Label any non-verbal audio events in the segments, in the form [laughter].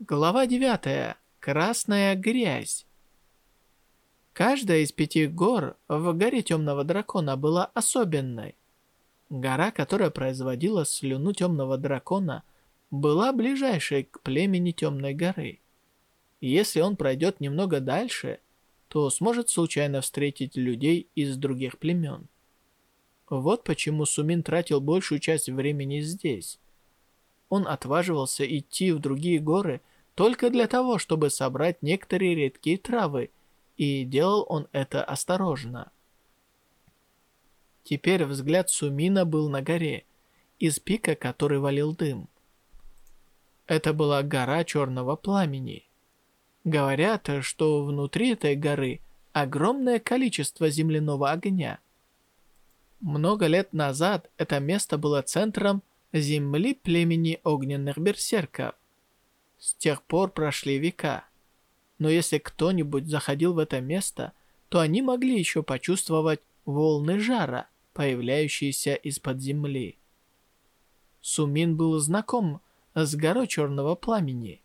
Глава 9. Красная грязь. Каждая из пяти гор в горе Темного Дракона была особенной. Гора, которая производила слюну Темного Дракона, была ближайшей к племени Темной горы. если он пройдет немного дальше, то сможет случайно встретить людей из других племен. Вот почему Сумин тратил большую часть времени здесь. Он отваживался идти в другие горы только для того, чтобы собрать некоторые редкие травы, и делал он это осторожно. Теперь взгляд Сумина был на горе, из пика который валил дым. Это была гора черного пламени. Говорят, что внутри этой горы огромное количество земляного огня. Много лет назад это место было центром земли племени огненных берсерков. С тех пор прошли века. Но если кто-нибудь заходил в это место, то они могли еще почувствовать волны жара, появляющиеся из-под земли. Сумин был знаком с горой черного пламени.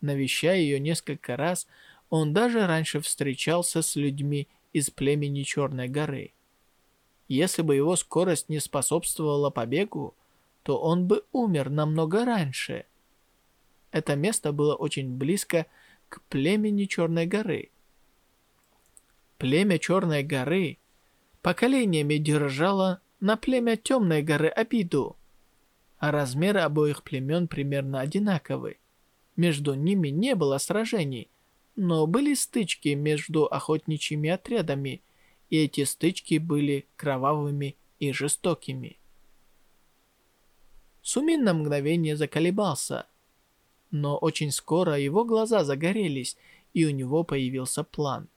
Навещая ее несколько раз, он даже раньше встречался с людьми из племени Черной горы. Если бы его скорость не способствовала побегу, то он бы умер намного раньше. Это место было очень близко к племени Черной горы. Племя Черной горы поколениями держало на племя Темной горы обиду, а размеры обоих племен примерно одинаковы. Между ними не было сражений, но были стычки между охотничьими отрядами, и эти стычки были кровавыми и жестокими. Сумин на мгновение заколебался, но очень скоро его глаза загорелись, и у него появился план.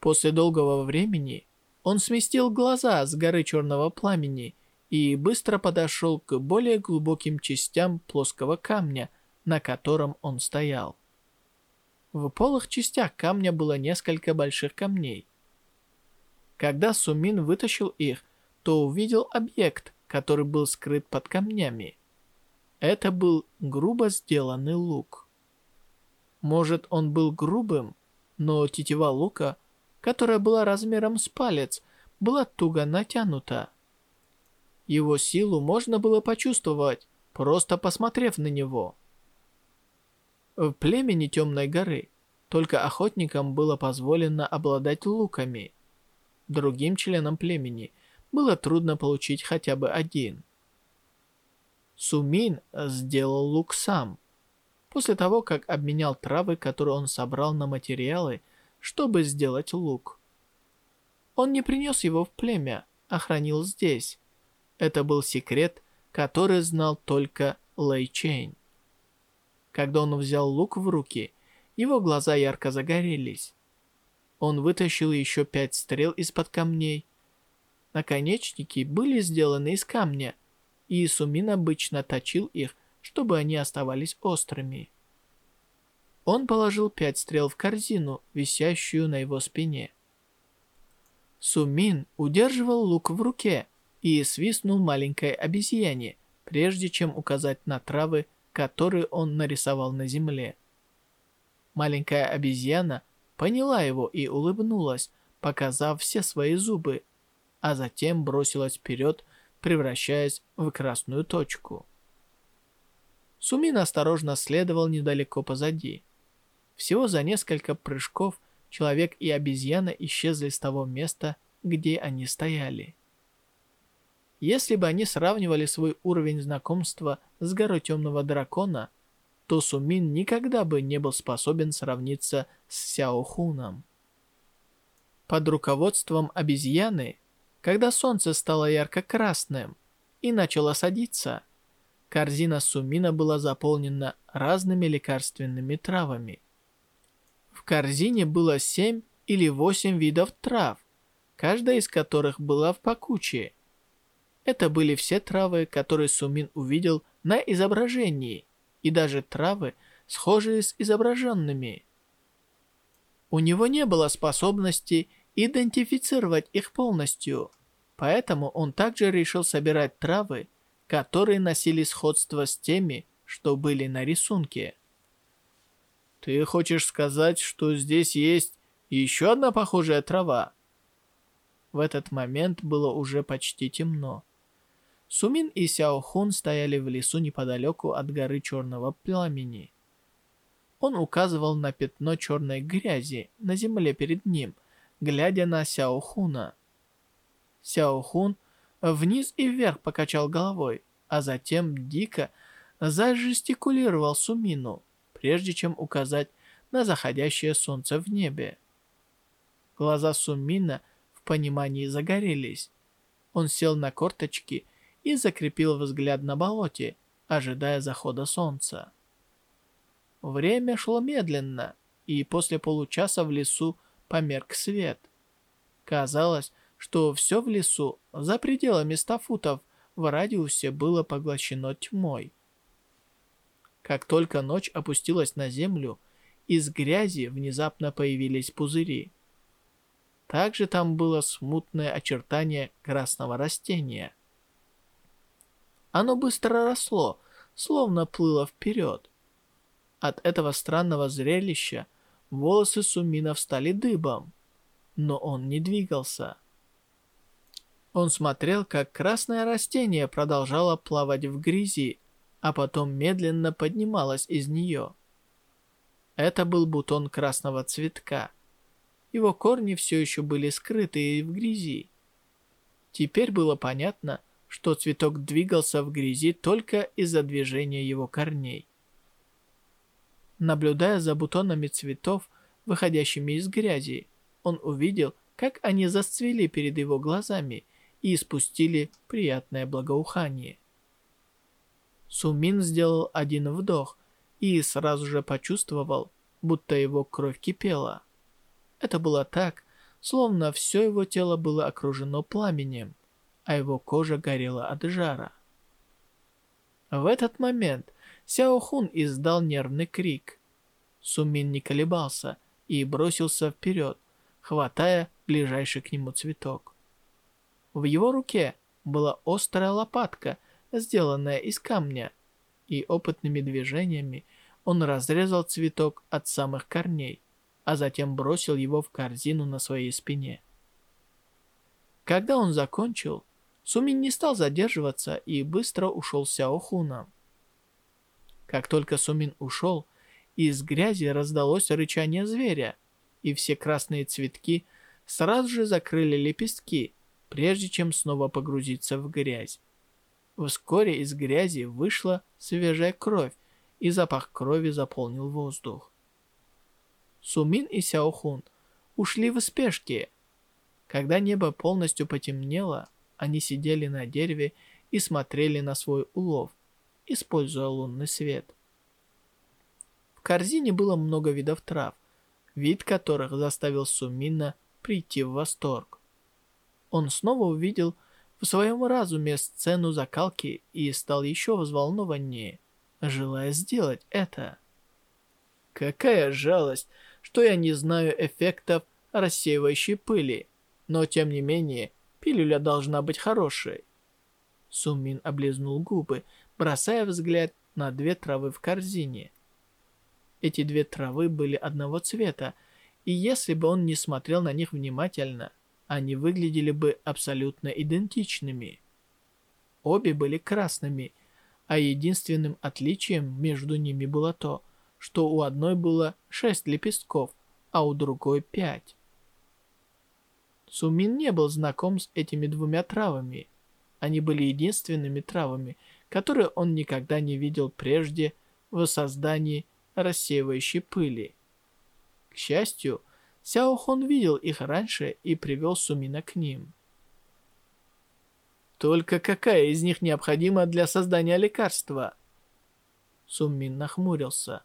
После долгого времени он сместил глаза с горы черного пламени и быстро подошел к более глубоким частям плоского камня, на котором он стоял. В полых частях камня было несколько больших камней. Когда Сумин вытащил их, то увидел объект, который был скрыт под камнями. Это был грубо сделанный лук. Может, он был грубым, но тетива лука, которая была размером с палец, была туго натянута. Его силу можно было почувствовать, просто посмотрев на него. В племени Темной горы только охотникам было позволено обладать луками. Другим членам племени было трудно получить хотя бы один – Сумин сделал лук сам. После того, как обменял травы, которые он собрал на материалы, чтобы сделать лук. Он не принес его в племя, а хранил здесь. Это был секрет, который знал только Лэй Чейн. Когда он взял лук в руки, его глаза ярко загорелись. Он вытащил еще пять стрел из-под камней. Наконечники были сделаны из камня, и Сумин обычно точил их, чтобы они оставались острыми. Он положил пять стрел в корзину, висящую на его спине. Сумин удерживал лук в руке и свистнул маленькой обезьяне, прежде чем указать на травы, которые он нарисовал на земле. Маленькая обезьяна поняла его и улыбнулась, показав все свои зубы, а затем бросилась вперед, превращаясь в красную точку. Сумин осторожно следовал недалеко позади. Всего за несколько прыжков человек и обезьяна исчезли с того места, где они стояли. Если бы они сравнивали свой уровень знакомства с горой Темного Дракона, то Сумин никогда бы не был способен сравниться с Сяо Хуном. Под руководством обезьяны когда солнце стало ярко-красным и начало садиться, корзина Сумина была заполнена разными лекарственными травами. В корзине было семь или восемь видов трав, каждая из которых была в пакуче. Это были все травы, которые Сумин увидел на изображении, и даже травы, схожие с изображенными. У него не было способности идентифицировать их полностью. Поэтому он также решил собирать травы, которые носили сходство с теми, что были на рисунке. Ты хочешь сказать, что здесь есть еще одна похожая трава?» В этот момент было уже почти темно. Сумин и Сяо Хун стояли в лесу неподалеку от горы Черного Пламени. Он указывал на пятно черной грязи на земле перед ним, глядя на Сяо Хуна. Сяо Хун вниз и вверх покачал головой, а затем дико зажестикулировал Сумину, прежде чем указать на заходящее солнце в небе. Глаза Сумина в понимании загорелись. Он сел на корточки и закрепил взгляд на болоте, ожидая захода солнца. Время шло медленно, и после получаса в лесу померк свет. Казалось, что все в лесу, за пределами ста футов, в радиусе было поглощено тьмой. Как только ночь опустилась на землю, из грязи внезапно появились пузыри. Также там было смутное очертание красного растения. Оно быстро росло, словно плыло вперед. От этого странного зрелища волосы Сумина встали дыбом, но он не двигался. Он смотрел, как красное растение продолжало плавать в грязи, а потом медленно поднималось из нее. Это был бутон красного цветка. Его корни все еще были скрыты в грязи. Теперь было понятно, что цветок двигался в грязи только из-за движения его корней. Наблюдая за бутонами цветов, выходящими из грязи, он увидел, как они засцвели перед его глазами и испустили приятное благоухание. Сумин сделал один вдох и сразу же почувствовал, будто его кровь кипела. Это было так, словно все его тело было окружено пламенем, а его кожа горела от жара. В этот момент Сяо Хун издал нервный крик. Сумин не колебался и бросился вперед, хватая ближайший к нему цветок. В его руке была острая лопатка, сделанная из камня, и опытными движениями он разрезал цветок от самых корней, а затем бросил его в корзину на своей спине. Когда он закончил, Сумин не стал задерживаться и быстро ушел с Сяохуном. Как только Сумин ушел, из грязи раздалось рычание зверя, и все красные цветки сразу же закрыли лепестки, прежде чем снова погрузиться в грязь. Вскоре из грязи вышла свежая кровь, и запах крови заполнил воздух. Сумин и Сяохун ушли в спешке. Когда небо полностью потемнело, они сидели на дереве и смотрели на свой улов, используя лунный свет. В корзине было много видов трав, вид которых заставил Сумина прийти в восторг он снова увидел в своем разуме сцену закалки и стал еще взволнованнее, желая сделать это. Какая жалость, что я не знаю эффектов рассеивающей пыли, но тем не менее пилюля должна быть хорошей. Сумин облизнул губы, бросая взгляд на две травы в корзине. Эти две травы были одного цвета, и если бы он не смотрел на них внимательно, они выглядели бы абсолютно идентичными. Обе были красными, а единственным отличием между ними было то, что у одной было шесть лепестков, а у другой пять. Сумин не был знаком с этими двумя травами. Они были единственными травами, которые он никогда не видел прежде в создании рассеивающей пыли. К счастью, Сяо Хон видел их раньше и привел Сумина к ним. Только какая из них необходима для создания лекарства? Сумин нахмурился.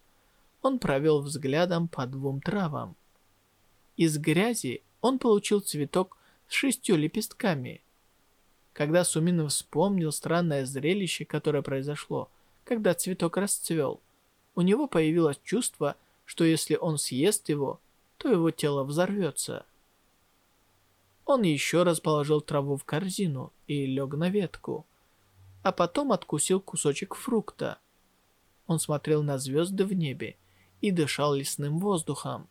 Он провел взглядом по двум травам. Из грязи он получил цветок с шестью лепестками. Когда Сумин вспомнил странное зрелище, которое произошло, когда цветок расцвел, у него появилось чувство, что если он съест его, то его тело взорвется. Он еще раз положил траву в корзину и лег на ветку, а потом откусил кусочек фрукта. Он смотрел на звезды в небе и дышал лесным воздухом.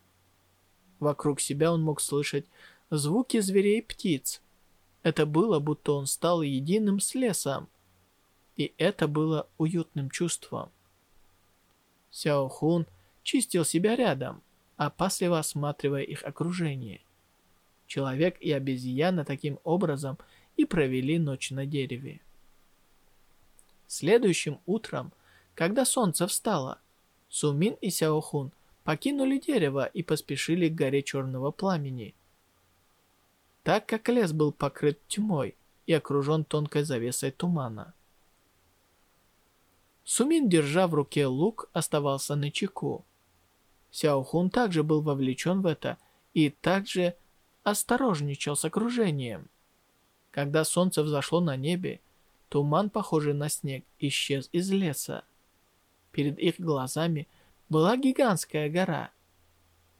Вокруг себя он мог слышать звуки зверей и птиц. Это было, будто он стал единым с лесом. И это было уютным чувством. Сяо Хун чистил себя рядом, опасливо осматривая их окружение. Человек и обезьяна таким образом и провели ночь на дереве. Следующим утром, когда солнце встало, Сумин и Сяохун покинули дерево и поспешили к горе черного пламени. Так как лес был покрыт тьмой и окружен тонкой завесой тумана. Сумин, держа в руке лук, оставался на чеку. Сяохун также был вовлечен в это и также осторожничал с окружением. Когда солнце взошло на небе, туман, похожий на снег, исчез из леса. Перед их глазами была гигантская гора.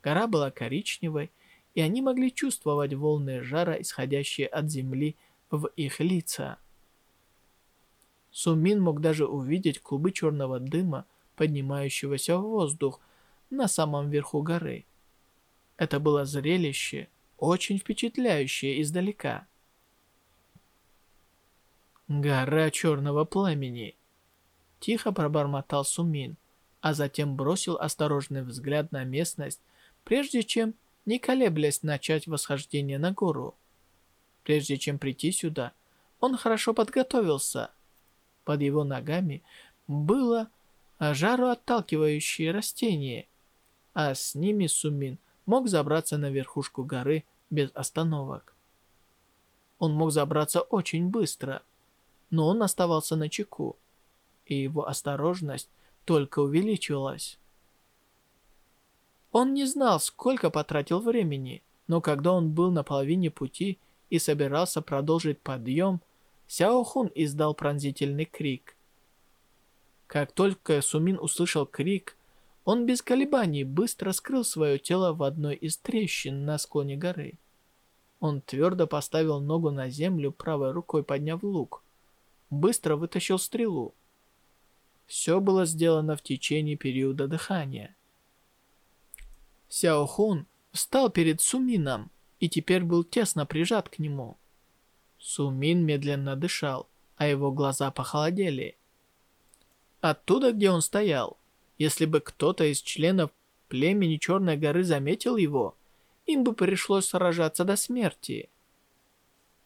Гора была коричневой, и они могли чувствовать волны жара, исходящие от земли в их лица. Сумин мог даже увидеть клубы черного дыма, поднимающегося в воздух на самом верху горы. Это было зрелище, очень впечатляющее издалека. «Гора черного пламени!» Тихо пробормотал Сумин, а затем бросил осторожный взгляд на местность, прежде чем, не колеблясь, начать восхождение на гору. Прежде чем прийти сюда, он хорошо подготовился – под его ногами было жароотталкивающее растение, а с ними Сумин мог забраться на верхушку горы без остановок. Он мог забраться очень быстро, но он оставался на чеку, и его осторожность только увеличивалась. Он не знал, сколько потратил времени, но когда он был на половине пути и собирался продолжить подъем, Сяо Хун издал пронзительный крик. Как только Сумин услышал крик, он без колебаний быстро скрыл свое тело в одной из трещин на склоне горы. Он твердо поставил ногу на землю, правой рукой подняв лук. Быстро вытащил стрелу. Все было сделано в течение периода дыхания. Сяо Хун встал перед Сумином и теперь был тесно прижат к нему. Сумин медленно дышал, а его глаза похолодели. Оттуда, где он стоял, если бы кто-то из членов племени Черной горы заметил его, им бы пришлось сражаться до смерти.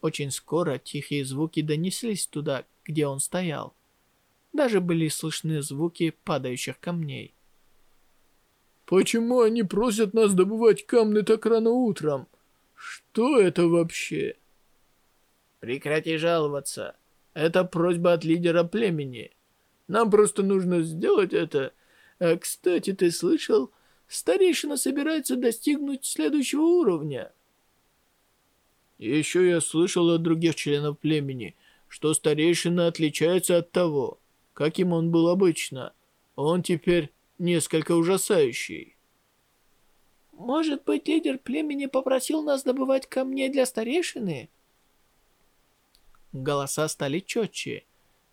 Очень скоро тихие звуки донеслись туда, где он стоял. Даже были слышны звуки падающих камней. «Почему они просят нас добывать камни так рано утром? Что это вообще?» Прекрати жаловаться. Это просьба от лидера племени. Нам просто нужно сделать это. А, кстати, ты слышал? Старейшина собирается достигнуть следующего уровня. Еще я слышал от других членов племени, что старейшина отличается от того, каким он был обычно. Он теперь несколько ужасающий. Может быть, лидер племени попросил нас добывать камни для старейшины? Голоса стали четче,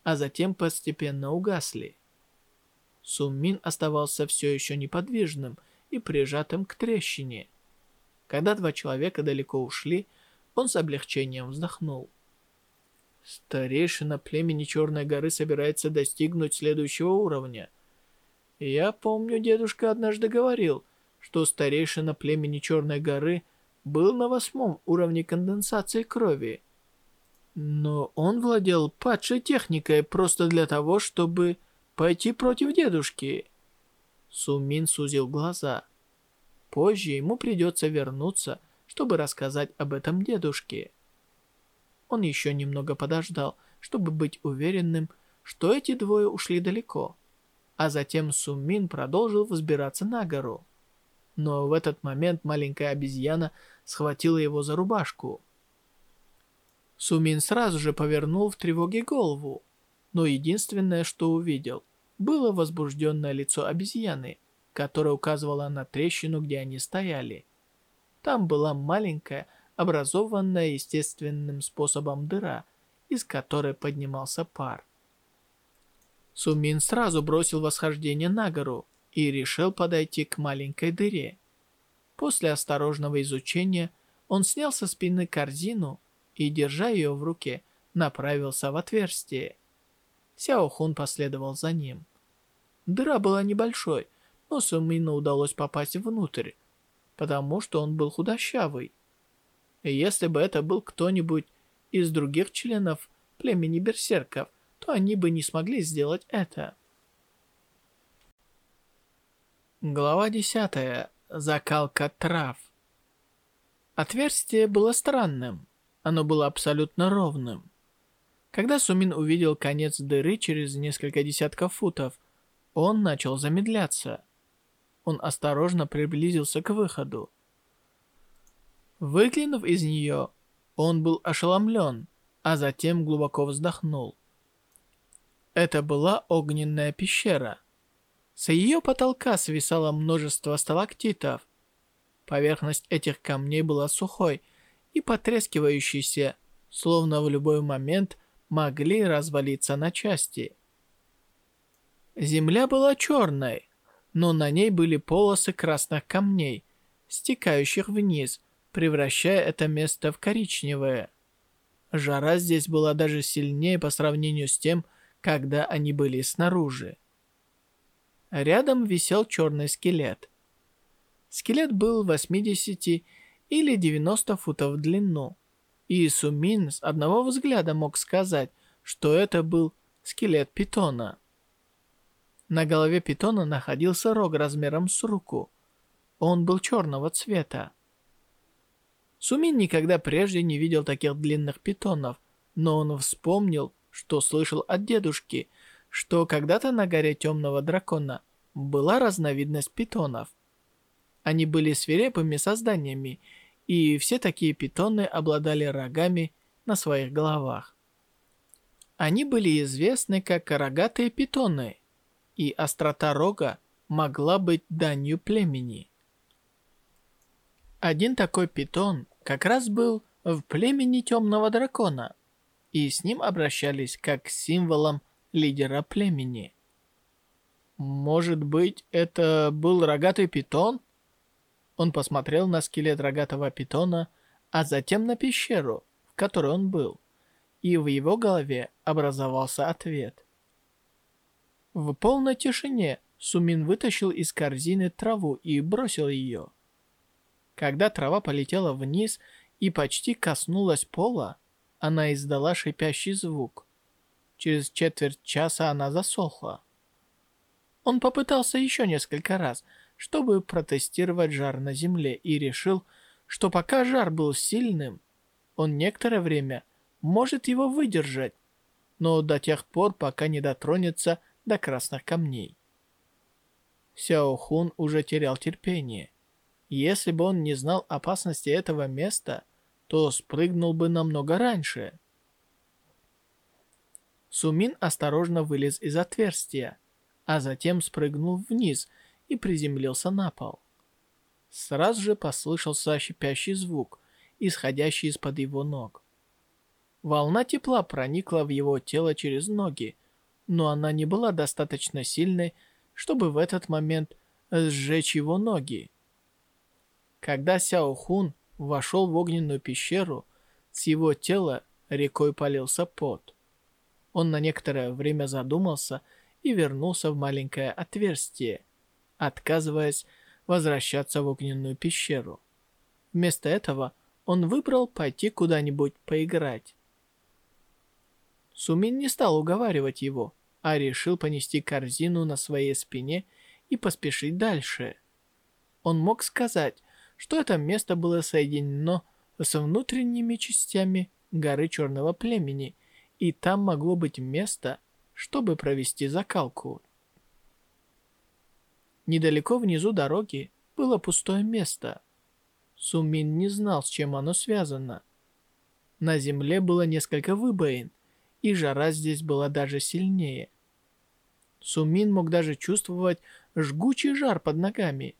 а затем постепенно угасли. Суммин оставался все еще неподвижным и прижатым к трещине. Когда два человека далеко ушли, он с облегчением вздохнул. Старейшина племени Черной горы собирается достигнуть следующего уровня. Я помню, дедушка однажды говорил, что старейшина племени Черной горы был на восьмом уровне конденсации крови. Но он владел падшей техникой просто для того, чтобы пойти против дедушки. Сумин сузил глаза. Позже ему придется вернуться, чтобы рассказать об этом дедушке. Он еще немного подождал, чтобы быть уверенным, что эти двое ушли далеко. А затем Сумин продолжил взбираться на гору. Но в этот момент маленькая обезьяна схватила его за рубашку. Сумин сразу же повернул в тревоге голову, но единственное, что увидел, было возбужденное лицо обезьяны, которое указывало на трещину, где они стояли. Там была маленькая, образованная естественным способом дыра, из которой поднимался пар. Сумин сразу бросил восхождение на гору и решил подойти к маленькой дыре. После осторожного изучения он снял со спины корзину и, держа ее в руке, направился в отверстие. Сяо Хун последовал за ним. Дыра была небольшой, но Сумину удалось попасть внутрь, потому что он был худощавый. И если бы это был кто-нибудь из других членов племени берсерков, то они бы не смогли сделать это. Глава 10. Закалка трав. Отверстие было странным. Оно было абсолютно ровным. Когда Сумин увидел конец дыры через несколько десятков футов, он начал замедляться. Он осторожно приблизился к выходу. Выглянув из нее, он был ошеломлен, а затем глубоко вздохнул. Это была огненная пещера. С ее потолка свисало множество сталактитов. Поверхность этих камней была сухой и потрескивающейся, словно в любой момент могли развалиться на части. Земля была черной, но на ней были полосы красных камней, стекающих вниз, превращая это место в коричневое. Жара здесь была даже сильнее по сравнению с тем, когда они были снаружи. Рядом висел черный скелет. Скелет был 80 или 90 футов в длину, и Сумин с одного взгляда мог сказать, что это был скелет питона. На голове питона находился рог размером с руку. Он был черного цвета. Сумин никогда прежде не видел таких длинных питонов, но он вспомнил, что слышал от дедушки, что когда-то на горе темного дракона была разновидность питонов. Они были свирепыми созданиями, и все такие питоны обладали рогами на своих головах. Они были известны как рогатые питоны, и острота рога могла быть данью племени. Один такой питон как раз был в племени Темного Дракона, и с ним обращались как к символом лидера племени. Может быть, это был рогатый питон? Он посмотрел на скелет рогатого питона, а затем на пещеру, в которой он был, и в его голове образовался ответ. В полной тишине Сумин вытащил из корзины траву и бросил ее. Когда трава полетела вниз и почти коснулась пола, она издала шипящий звук. Через четверть часа она засохла. Он попытался еще несколько раз, чтобы протестировать жар на земле и решил, что пока жар был сильным, он некоторое время может его выдержать, но до тех пор, пока не дотронется до красных камней. Сяо Хун уже терял терпение. Если бы он не знал опасности этого места, то спрыгнул бы намного раньше. Сумин осторожно вылез из отверстия, а затем спрыгнул вниз и приземлился на пол. Сразу же послышался шипящий звук, исходящий из-под его ног. Волна тепла проникла в его тело через ноги, но она не была достаточно сильной, чтобы в этот момент сжечь его ноги. Когда Сяо Хун вошел в огненную пещеру, с его тела рекой полился пот. Он на некоторое время задумался и вернулся в маленькое отверстие, отказываясь возвращаться в огненную пещеру. Вместо этого он выбрал пойти куда-нибудь поиграть. Сумин не стал уговаривать его, а решил понести корзину на своей спине и поспешить дальше. Он мог сказать, что это место было соединено с внутренними частями горы Черного Племени, и там могло быть место, чтобы провести закалку. Недалеко внизу дороги было пустое место. Сумин не знал, с чем оно связано. На земле было несколько выбоин, и жара здесь была даже сильнее. Сумин мог даже чувствовать жгучий жар под ногами.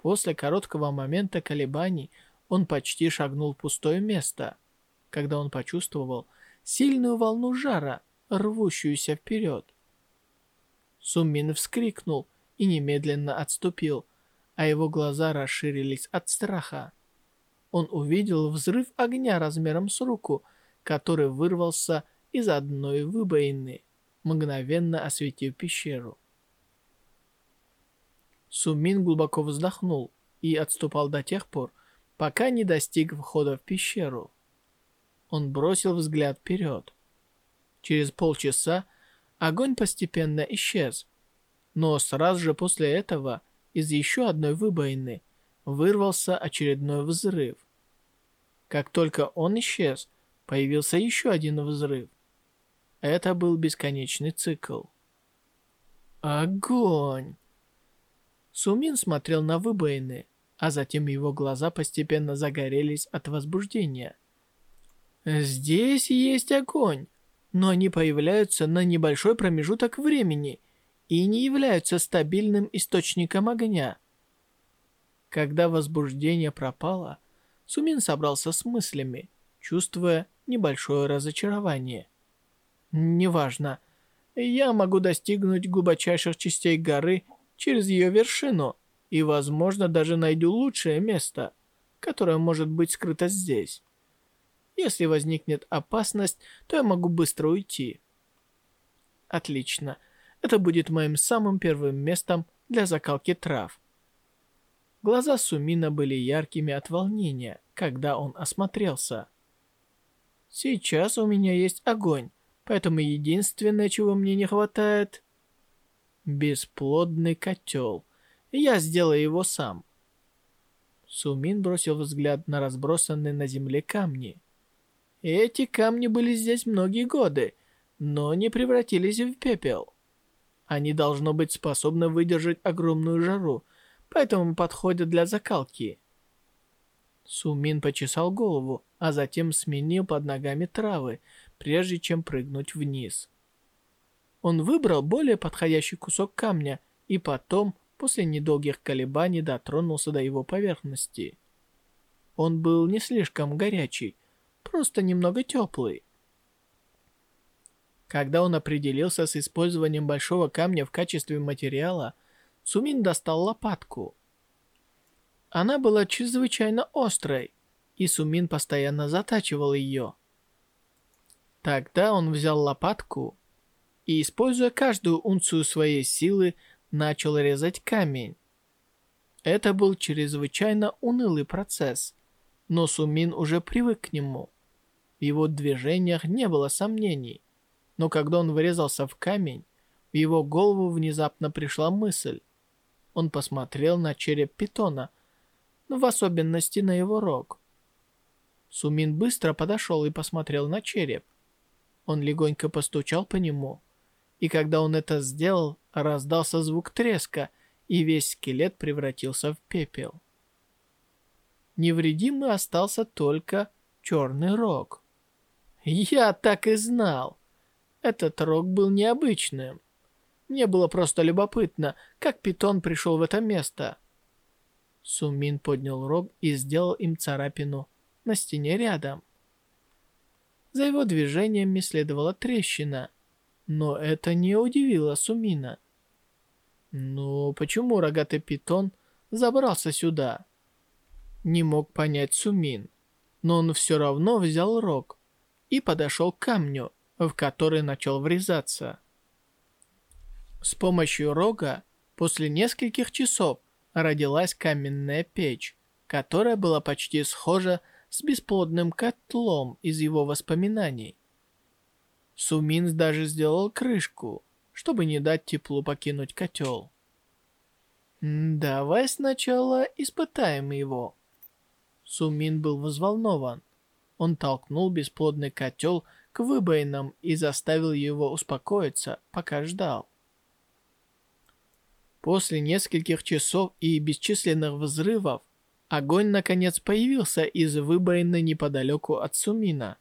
После короткого момента колебаний он почти шагнул в пустое место, когда он почувствовал сильную волну жара, рвущуюся вперед. Сумин вскрикнул и немедленно отступил, а его глаза расширились от страха. Он увидел взрыв огня размером с руку, который вырвался из одной выбоины, мгновенно осветив пещеру. Сумин глубоко вздохнул и отступал до тех пор, пока не достиг входа в пещеру. Он бросил взгляд вперед. Через полчаса огонь постепенно исчез, но сразу же после этого из еще одной выбоины вырвался очередной взрыв. Как только он исчез, появился еще один взрыв. Это был бесконечный цикл. Огонь! Сумин смотрел на выбоины, а затем его глаза постепенно загорелись от возбуждения. Здесь есть огонь, но они появляются на небольшой промежуток времени и не являются стабильным источником огня. Когда возбуждение пропало, Сумин собрался с мыслями, чувствуя небольшое разочарование. «Неважно, я могу достигнуть глубочайших частей горы через ее вершину и, возможно, даже найду лучшее место, которое может быть скрыто здесь. Если возникнет опасность, то я могу быстро уйти. Отлично. Это будет моим самым первым местом для закалки трав. Глаза Сумина были яркими от волнения, когда он осмотрелся. Сейчас у меня есть огонь, поэтому единственное, чего мне не хватает... Бесплодный котел. Я сделаю его сам. Сумин бросил взгляд на разбросанные на земле камни. Эти камни были здесь многие годы, но не превратились в пепел. Они должно быть способны выдержать огромную жару, поэтому подходят для закалки. Сумин почесал голову, а затем сменил под ногами травы, прежде чем прыгнуть вниз. Он выбрал более подходящий кусок камня и потом после недолгих колебаний дотронулся до его поверхности. Он был не слишком горячий, просто немного теплый. Когда он определился с использованием большого камня в качестве материала, Сумин достал лопатку. Она была чрезвычайно острой, и Сумин постоянно затачивал ее. Тогда он взял лопатку и, используя каждую унцию своей силы, начал резать камень. Это был чрезвычайно унылый процесс, но Сумин уже привык к нему. В его движениях не было сомнений, но когда он врезался в камень, в его голову внезапно пришла мысль. Он посмотрел на череп питона, но в особенности на его рог. Сумин быстро подошел и посмотрел на череп. Он легонько постучал по нему, и когда он это сделал, раздался звук треска, и весь скелет превратился в пепел. Невредимый остался только черный рог. Я так и знал. Этот рог был необычным. Мне было просто любопытно, как питон пришел в это место. Сумин поднял рог и сделал им царапину на стене рядом. За его движениями следовала трещина, но это не удивило Сумина. Но почему рогатый питон забрался сюда? Не мог понять Сумин, но он все равно взял рог и подошел к камню, в который начал врезаться. С помощью рога после нескольких часов родилась каменная печь, которая была почти схожа с бесплодным котлом из его воспоминаний. Сумин даже сделал крышку, чтобы не дать теплу покинуть котел. «Давай сначала испытаем его». Сумин был взволнован. Он толкнул бесплодный котел к выбоинам и заставил его успокоиться, пока ждал. После нескольких часов и бесчисленных взрывов, огонь наконец появился из выбоины неподалеку от Сумина.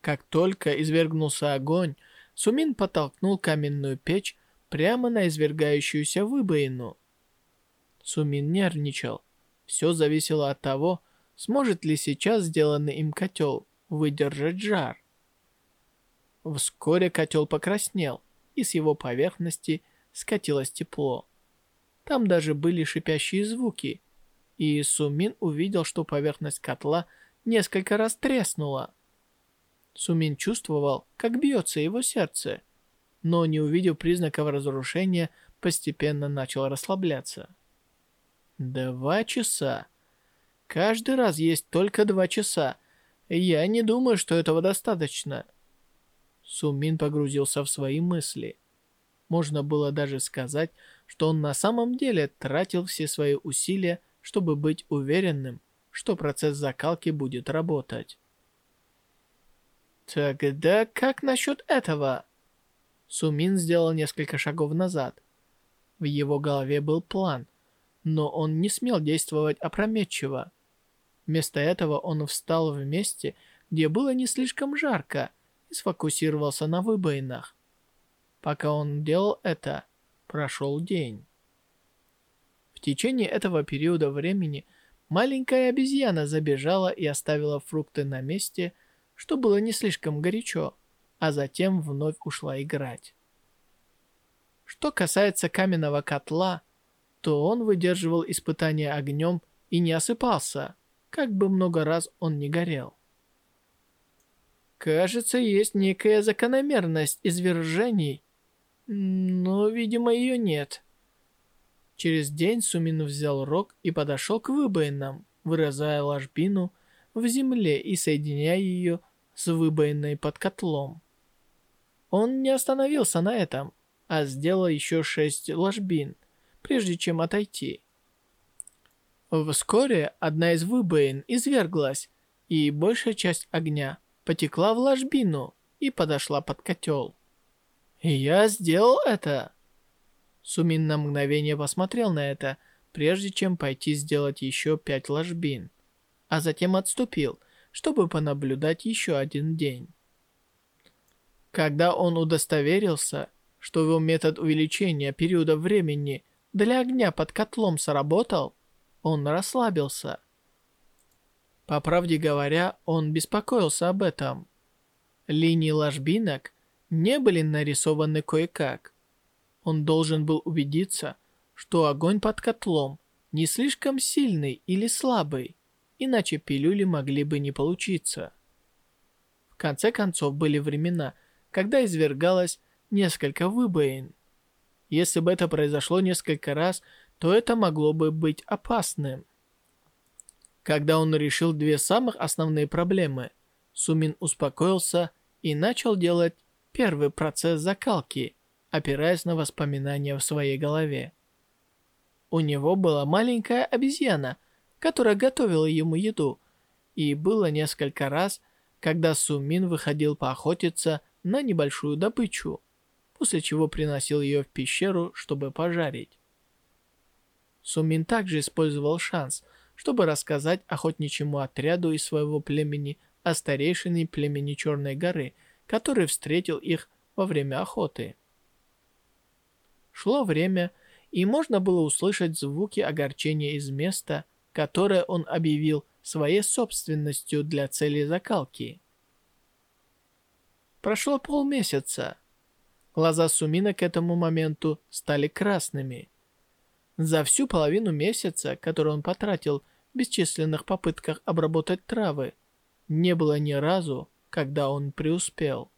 Как только извергнулся огонь, Сумин подтолкнул каменную печь прямо на извергающуюся выбоину. Сумин нервничал. Все зависело от того, сможет ли сейчас сделанный им котел выдержать жар. Вскоре котел покраснел, и с его поверхности скатилось тепло. Там даже были шипящие звуки. И Сумин увидел, что поверхность котла несколько раз треснула. Сумин чувствовал, как бьется его сердце, но, не увидев признаков разрушения, постепенно начал расслабляться. Два часа. Каждый раз есть только два часа. Я не думаю, что этого достаточно. Сумин погрузился в свои мысли. Можно было даже сказать, что он на самом деле тратил все свои усилия, чтобы быть уверенным, что процесс закалки будет работать. Тогда как насчет этого? Сумин сделал несколько шагов назад. В его голове был план, но он не смел действовать опрометчиво. Вместо этого он встал в месте, где было не слишком жарко, и сфокусировался на выбоинах. Пока он делал это, прошел день. В течение этого периода времени маленькая обезьяна забежала и оставила фрукты на месте, что было не слишком горячо, а затем вновь ушла играть. Что касается каменного котла, то он выдерживал испытания огнем и не осыпался, как бы много раз он не горел. Кажется, есть некая закономерность извержений, но, видимо, ее нет. Через день Сумин взял рог и подошел к выбоинам, вырезая ложбину в земле и соединяя ее с выбоиной под котлом. Он не остановился на этом, а сделал еще шесть ложбин, прежде чем отойти. Вскоре одна из выбоин изверглась, и большая часть огня потекла в ложбину и подошла под котел. «Я сделал это!» Сумин на мгновение посмотрел на это, прежде чем пойти сделать еще пять ложбин, а затем отступил, чтобы понаблюдать еще один день. Когда он удостоверился, что его метод увеличения периода времени для огня под котлом сработал, он расслабился. По правде говоря, он беспокоился об этом. Линии ложбинок не были нарисованы кое-как. Он должен был убедиться, что огонь под котлом не слишком сильный или слабый, иначе пилюли могли бы не получиться. В конце концов были времена, когда извергалось несколько выбоин. Если бы это произошло несколько раз, то это могло бы быть опасным. Когда он решил две самых основные проблемы, Сумин успокоился и начал делать первый процесс закалки, опираясь на воспоминания в своей голове. У него была маленькая обезьяна, которая готовила ему еду, и было несколько раз, когда Сумин выходил поохотиться на небольшую добычу, после чего приносил ее в пещеру, чтобы пожарить. Сумин также использовал шанс – чтобы рассказать охотничьему отряду из своего племени о старейшине племени Черной горы, который встретил их во время охоты. Шло время, и можно было услышать звуки огорчения из места, которое он объявил своей собственностью для цели закалки. Прошло полмесяца. Глаза Сумина к этому моменту стали красными. За всю половину месяца, который он потратил в бесчисленных попытках обработать травы, не было ни разу, когда он преуспел.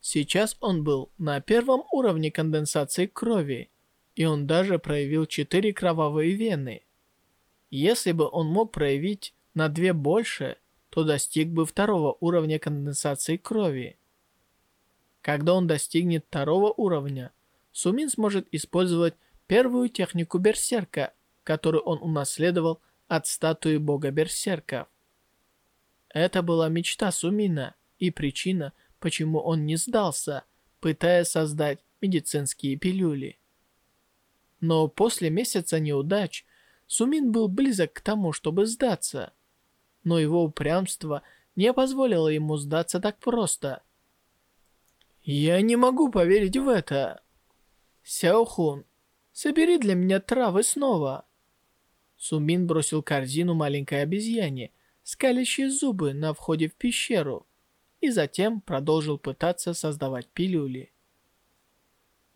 Сейчас он был на первом уровне конденсации крови, и он даже проявил четыре кровавые вены. Если бы он мог проявить на две больше, то достиг бы второго уровня конденсации крови. Когда он достигнет второго уровня, Сумин сможет использовать первую технику берсерка, которую он унаследовал от статуи бога берсерков. Это была мечта Сумина и причина, почему он не сдался, пытаясь создать медицинские пилюли. Но после месяца неудач Сумин был близок к тому, чтобы сдаться. Но его упрямство не позволило ему сдаться так просто. «Я не могу поверить в это!» «Сяохун, Собери для меня травы снова». Сумин бросил корзину маленькой обезьяне, скалящей зубы на входе в пещеру, и затем продолжил пытаться создавать пилюли.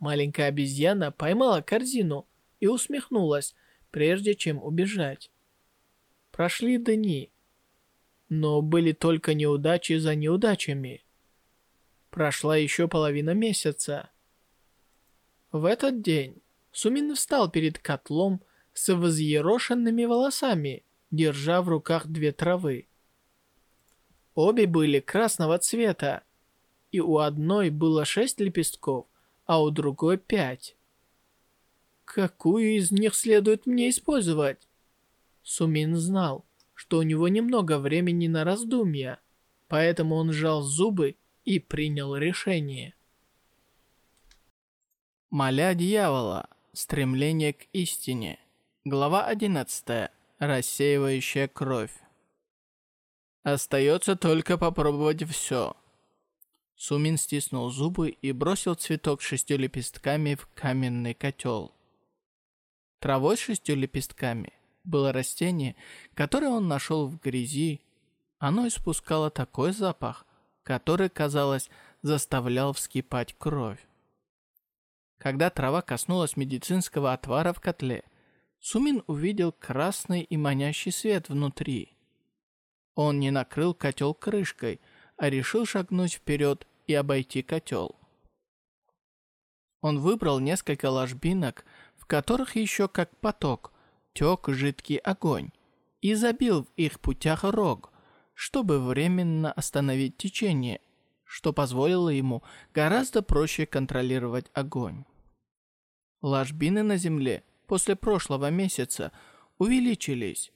Маленькая обезьяна поймала корзину и усмехнулась, прежде чем убежать. Прошли дни, но были только неудачи за неудачами. Прошла еще половина месяца. В этот день Сумин встал перед котлом с взъерошенными волосами, держа в руках две травы. Обе были красного цвета, и у одной было шесть лепестков, а у другой пять. Какую из них следует мне использовать? Сумин знал, что у него немного времени на раздумья, поэтому он сжал зубы и принял решение. Моля дьявола. Стремление к истине. Глава 11. Рассеивающая кровь. Остается только попробовать все. Сумин стиснул зубы и бросил цветок с шестью лепестками в каменный котел. Травой с шестью лепестками было растение, которое он нашел в грязи. Оно испускало такой запах, который, казалось, заставлял вскипать кровь. Когда трава коснулась медицинского отвара в котле, Сумин увидел красный и манящий свет внутри. Он не накрыл котел крышкой, а решил шагнуть вперед и обойти котел. Он выбрал несколько ложбинок, в которых еще как поток тек жидкий огонь, и забил в их путях рог, чтобы временно остановить течение, что позволило ему гораздо проще контролировать огонь. Ложбины на земле после прошлого месяца увеличились,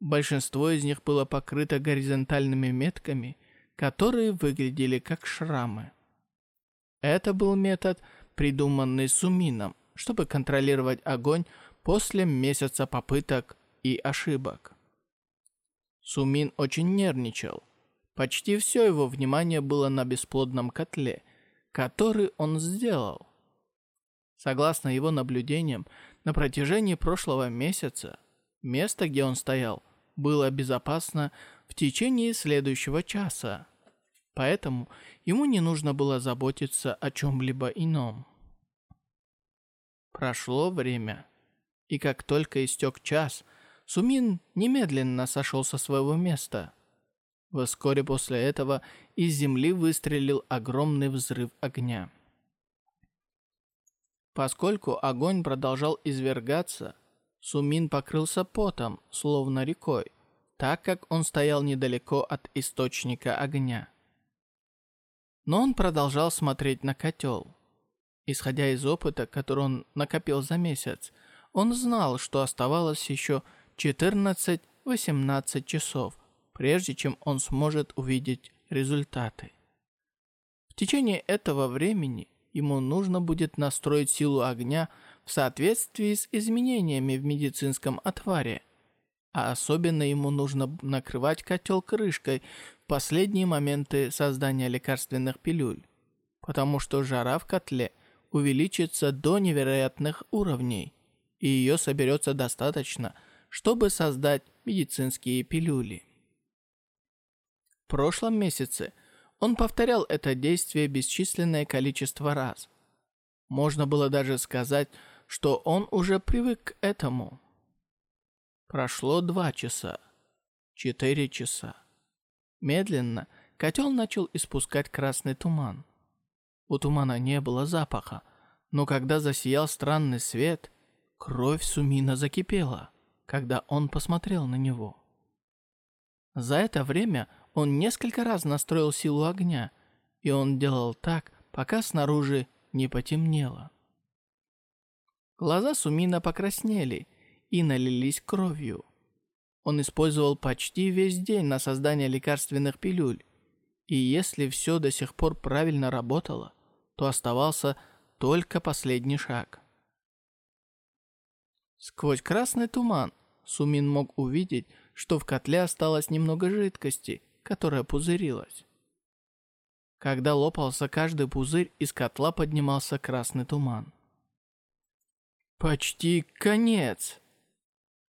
Большинство из них было покрыто горизонтальными метками, которые выглядели как шрамы. Это был метод, придуманный Сумином, чтобы контролировать огонь после месяца попыток и ошибок. Сумин очень нервничал. Почти все его внимание было на бесплодном котле, который он сделал. Согласно его наблюдениям, на протяжении прошлого месяца место, где он стоял, было безопасно в течение следующего часа. Поэтому ему не нужно было заботиться о чем-либо ином. Прошло время, и как только истек час, Сумин немедленно сошел со своего места. Вскоре после этого из земли выстрелил огромный взрыв огня. Поскольку огонь продолжал извергаться, Сумин покрылся потом, словно рекой, так как он стоял недалеко от источника огня. Но он продолжал смотреть на котел. Исходя из опыта, который он накопил за месяц, он знал, что оставалось еще 14-18 часов, прежде чем он сможет увидеть результаты. В течение этого времени ему нужно будет настроить силу огня в соответствии с изменениями в медицинском отваре. А особенно ему нужно накрывать котел крышкой в последние моменты создания лекарственных пилюль, потому что жара в котле увеличится до невероятных уровней, и ее соберется достаточно, чтобы создать медицинские пилюли. В прошлом месяце он повторял это действие бесчисленное количество раз. Можно было даже сказать, что он уже привык к этому. Прошло два часа, четыре часа. Медленно котел начал испускать красный туман. У тумана не было запаха, но когда засиял странный свет, кровь Сумина закипела, когда он посмотрел на него. За это время он несколько раз настроил силу огня, и он делал так, пока снаружи не потемнело. Глаза Сумина покраснели и налились кровью. Он использовал почти весь день на создание лекарственных пилюль, и если все до сих пор правильно работало, то оставался только последний шаг. Сквозь красный туман Сумин мог увидеть, что в котле осталось немного жидкости, которая пузырилась. Когда лопался каждый пузырь, из котла поднимался красный туман. Почти конец.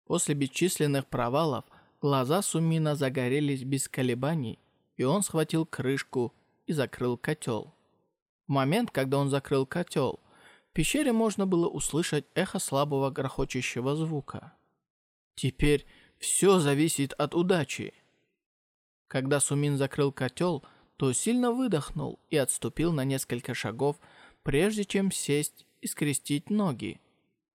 После бесчисленных провалов глаза Сумина загорелись без колебаний, и он схватил крышку и закрыл котел. В момент, когда он закрыл котел, пещере можно было услышать эхо слабого грохочущего звука. Теперь все зависит от удачи. Когда Сумин закрыл котел, то сильно выдохнул и отступил на несколько шагов, прежде чем сесть и скрестить ноги.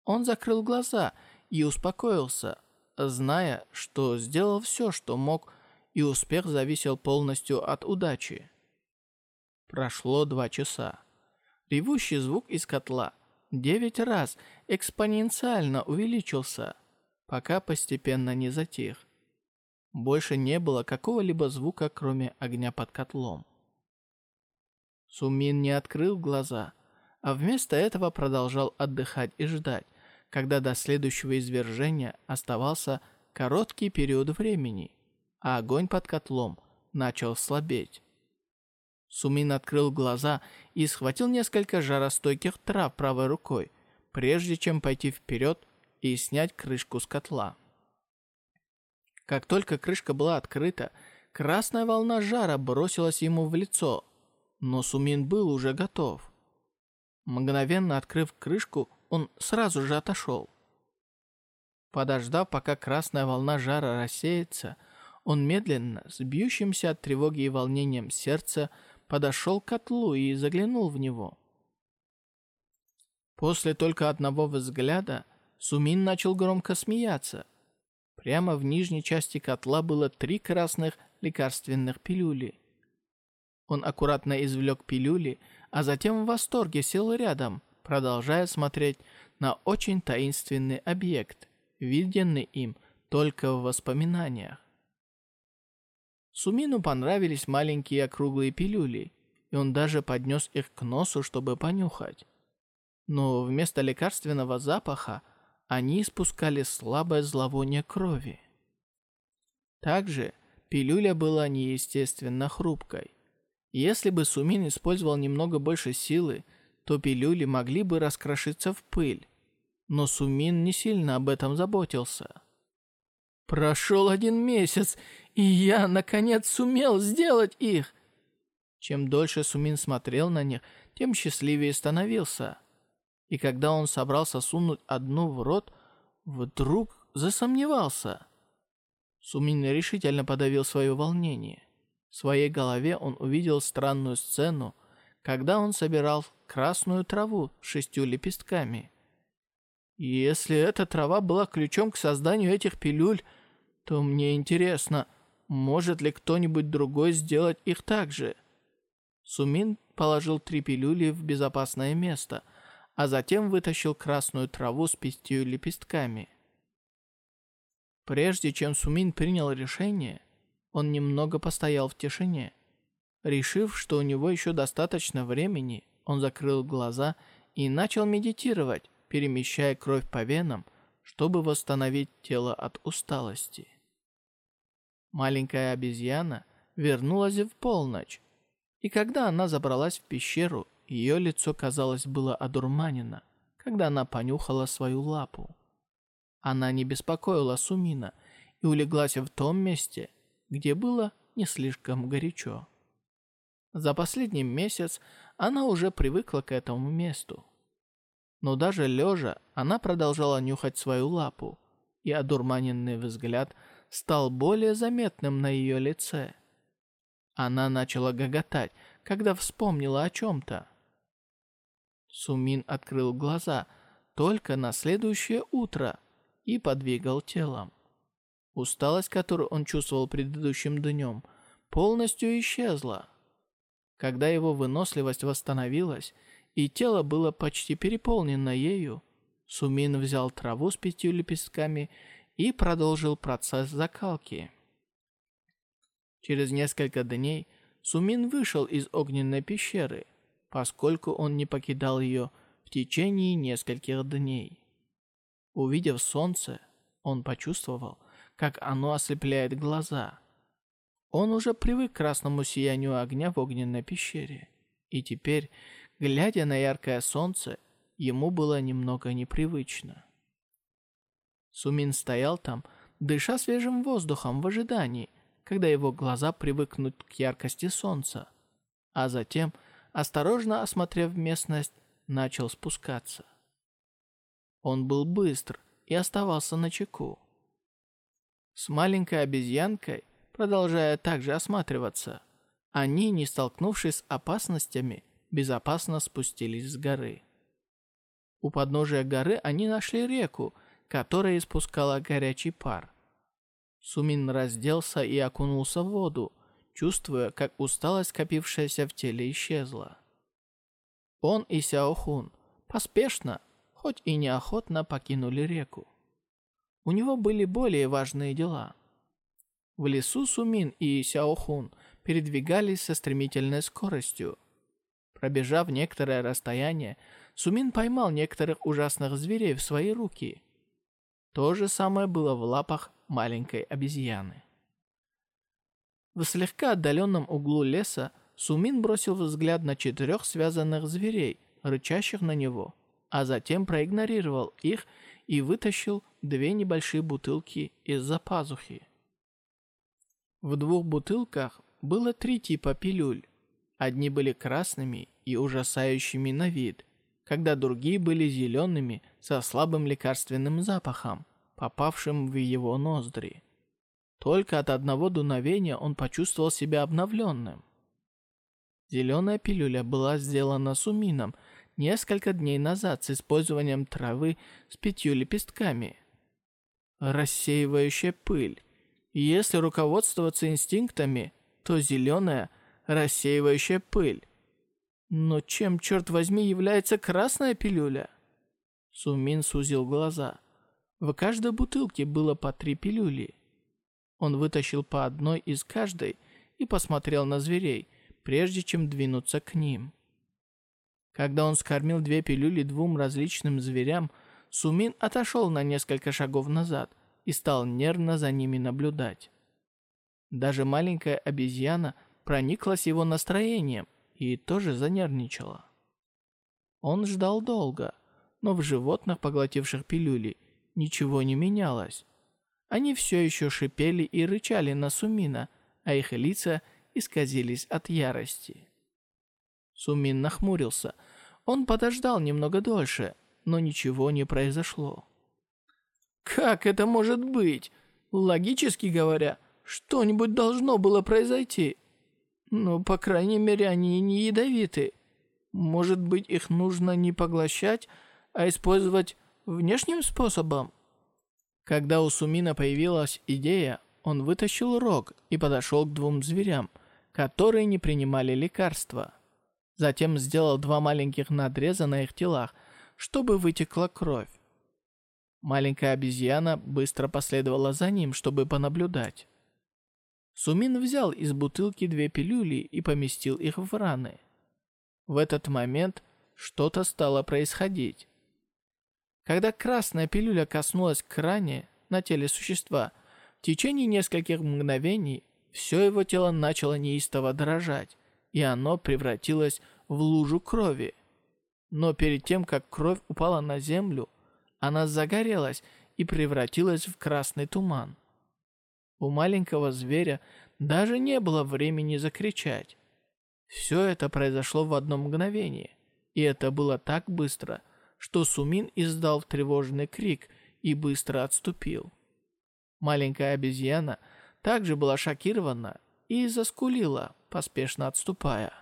Он закрыл глаза и успокоился, зная, что сделал все, что мог, и успех зависел полностью от удачи. Прошло два часа. Ревущий звук из котла девять раз экспоненциально увеличился, пока постепенно не затих. Больше не было какого-либо звука, кроме огня под котлом. Сумин не открыл глаза, а вместо этого продолжал отдыхать и ждать, когда до следующего извержения оставался короткий период времени, а огонь под котлом начал слабеть. Сумин открыл глаза и схватил несколько жаростойких трав правой рукой, прежде чем пойти вперед и снять крышку с котла. Как только крышка была открыта, красная волна жара бросилась ему в лицо, но Сумин был уже готов. Мгновенно открыв крышку, он сразу же отошел. Подождав, пока красная волна жара рассеется, он медленно, с бьющимся от тревоги и волнением сердца, подошел к котлу и заглянул в него. После только одного взгляда Сумин начал громко смеяться. Прямо в нижней части котла было три красных лекарственных пилюли. Он аккуратно извлек пилюли, а затем в восторге сел рядом, продолжая смотреть на очень таинственный объект, виденный им только в воспоминаниях. Сумину понравились маленькие округлые пилюли, и он даже поднес их к носу, чтобы понюхать. Но вместо лекарственного запаха они испускали слабое зловоние крови. Также пилюля была неестественно хрупкой. Если бы Сумин использовал немного больше силы, то пилюли могли бы раскрошиться в пыль. Но Сумин не сильно об этом заботился. Прошел один месяц, и я, наконец, сумел сделать их. Чем дольше Сумин смотрел на них, тем счастливее становился. И когда он собрался сунуть одну в рот, вдруг засомневался. Сумин решительно подавил свое волнение. В своей голове он увидел странную сцену, когда он собирал красную траву шестью лепестками. Если эта трава была ключом к созданию этих пилюль, то мне интересно, может ли кто-нибудь другой сделать их так же? Сумин положил три пилюли в безопасное место, а затем вытащил красную траву с пятью лепестками. Прежде чем Сумин принял решение, он немного постоял в тишине. Решив, что у него еще достаточно времени, он закрыл глаза и начал медитировать, перемещая кровь по венам, чтобы восстановить тело от усталости. Маленькая обезьяна вернулась в полночь, и когда она забралась в пещеру, ее лицо, казалось, было одурманено, когда она понюхала свою лапу. Она не беспокоила Сумина и улеглась в том месте, где было не слишком горячо. За последний месяц она уже привыкла к этому месту. Но даже лежа, она продолжала нюхать свою лапу, и одурманенный взгляд – стал более заметным на ее лице. Она начала гоготать, когда вспомнила о чем-то. Сумин открыл глаза только на следующее утро и подвигал телом. Усталость, которую он чувствовал предыдущим днем, полностью исчезла. Когда его выносливость восстановилась и тело было почти переполнено ею, Сумин взял траву с пятью лепестками и продолжил процесс закалки. Через несколько дней Сумин вышел из огненной пещеры, поскольку он не покидал ее в течение нескольких дней. Увидев солнце, он почувствовал, как оно ослепляет глаза. Он уже привык к красному сиянию огня в огненной пещере, и теперь, глядя на яркое солнце, ему было немного непривычно. Сумин стоял там, дыша свежим воздухом в ожидании, когда его глаза привыкнут к яркости солнца. А затем, осторожно осмотрев местность, начал спускаться. Он был быстр и оставался на чеку. С маленькой обезьянкой, продолжая также осматриваться, они, не столкнувшись с опасностями, безопасно спустились с горы. У подножия горы они нашли реку, которая испускала горячий пар. Сумин разделся и окунулся в воду, чувствуя, как усталость, копившаяся в теле, исчезла. Он и Сяохун поспешно, хоть и неохотно покинули реку. У него были более важные дела. В лесу Сумин и Сяохун передвигались со стремительной скоростью. Пробежав некоторое расстояние, Сумин поймал некоторых ужасных зверей в свои руки. То же самое было в лапах маленькой обезьяны. В слегка отдаленном углу леса Сумин бросил взгляд на четырех связанных зверей, рычащих на него, а затем проигнорировал их и вытащил две небольшие бутылки из-за пазухи. В двух бутылках было три типа пилюль. Одни были красными и ужасающими на вид, когда другие были зелеными со слабым лекарственным запахом, попавшим в его ноздри. Только от одного дуновения он почувствовал себя обновленным. Зеленая пилюля была сделана сумином несколько дней назад с использованием травы с пятью лепестками. Рассеивающая пыль. Если руководствоваться инстинктами, то зеленая рассеивающая пыль. Но чем, черт возьми, является красная пилюля? Сумин сузил глаза. В каждой бутылке было по три пилюли. Он вытащил по одной из каждой и посмотрел на зверей, прежде чем двинуться к ним. Когда он скормил две пилюли двум различным зверям, Сумин отошел на несколько шагов назад и стал нервно за ними наблюдать. Даже маленькая обезьяна прониклась его настроением и тоже занервничала. Он ждал долго, но в животных, поглотивших пилюли, ничего не менялось. Они все еще шипели и рычали на Сумина, а их лица исказились от ярости. Сумин нахмурился. Он подождал немного дольше, но ничего не произошло. «Как это может быть? Логически говоря, что-нибудь должно было произойти. Но, по крайней мере, они не ядовиты. Может быть, их нужно не поглощать, а использовать внешним способом?» Когда у Сумина появилась идея, он вытащил рог и подошел к двум зверям, которые не принимали лекарства. Затем сделал два маленьких надреза на их телах, чтобы вытекла кровь. Маленькая обезьяна быстро последовала за ним, чтобы понаблюдать. Сумин взял из бутылки две пилюли и поместил их в раны. В этот момент что-то стало происходить. Когда красная пилюля коснулась к ране на теле существа, в течение нескольких мгновений все его тело начало неистово дрожать, и оно превратилось в лужу крови. Но перед тем, как кровь упала на землю, она загорелась и превратилась в красный туман. У маленького зверя даже не было времени закричать. Все это произошло в одно мгновение, и это было так быстро, что Сумин издал тревожный крик и быстро отступил. Маленькая обезьяна также была шокирована и заскулила, поспешно отступая.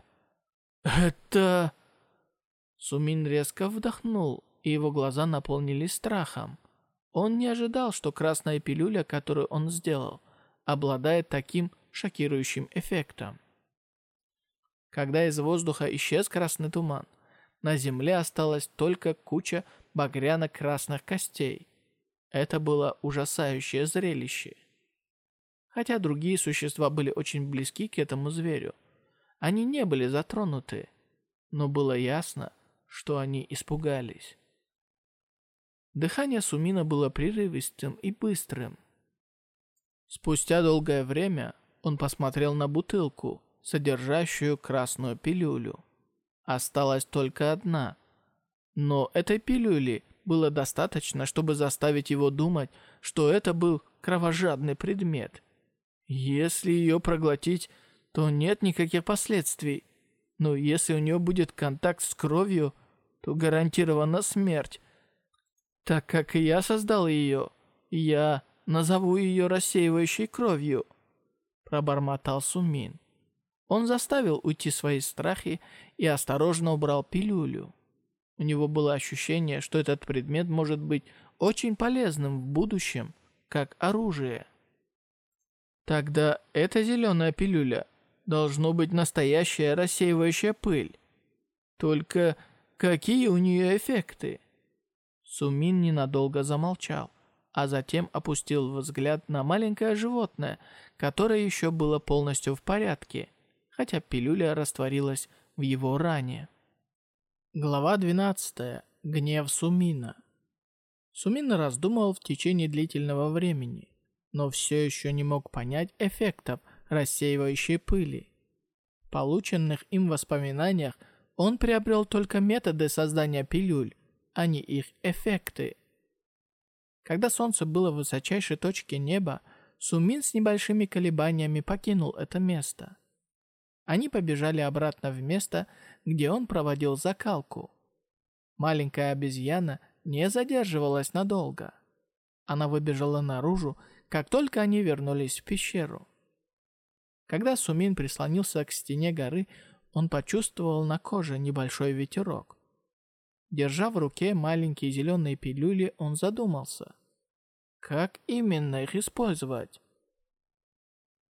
«Это...» Сумин резко вдохнул, и его глаза наполнились страхом. Он не ожидал, что красная пилюля, которую он сделал, обладает таким шокирующим эффектом. Когда из воздуха исчез красный туман, на земле осталась только куча багряно-красных костей. Это было ужасающее зрелище. Хотя другие существа были очень близки к этому зверю, они не были затронуты, но было ясно, что они испугались. Дыхание Сумина было прерывистым и быстрым. Спустя долгое время он посмотрел на бутылку, содержащую красную пилюлю. Осталась только одна. Но этой пилюли было достаточно, чтобы заставить его думать, что это был кровожадный предмет. Если ее проглотить, то нет никаких последствий. Но если у нее будет контакт с кровью, то гарантирована смерть. Так как я создал ее, я назову ее рассеивающей кровью», — пробормотал Сумин. Он заставил уйти свои страхи и осторожно убрал пилюлю. У него было ощущение, что этот предмет может быть очень полезным в будущем, как оружие. Тогда эта зеленая пилюля должно быть настоящая рассеивающая пыль. Только какие у нее эффекты? Сумин ненадолго замолчал, а затем опустил взгляд на маленькое животное, которое еще было полностью в порядке, хотя пилюля растворилась в его ране. Глава 12. Гнев Сумина. Сумин раздумывал в течение длительного времени, но все еще не мог понять эффектов рассеивающей пыли. Полученных им воспоминаниях он приобрел только методы создания пилюль, а не их эффекты. Когда солнце было в высочайшей точке неба, Сумин с небольшими колебаниями покинул это место. Они побежали обратно в место, где он проводил закалку. Маленькая обезьяна не задерживалась надолго. Она выбежала наружу, как только они вернулись в пещеру. Когда Сумин прислонился к стене горы, он почувствовал на коже небольшой ветерок. Держа в руке маленькие зеленые пилюли, он задумался. Как именно их использовать?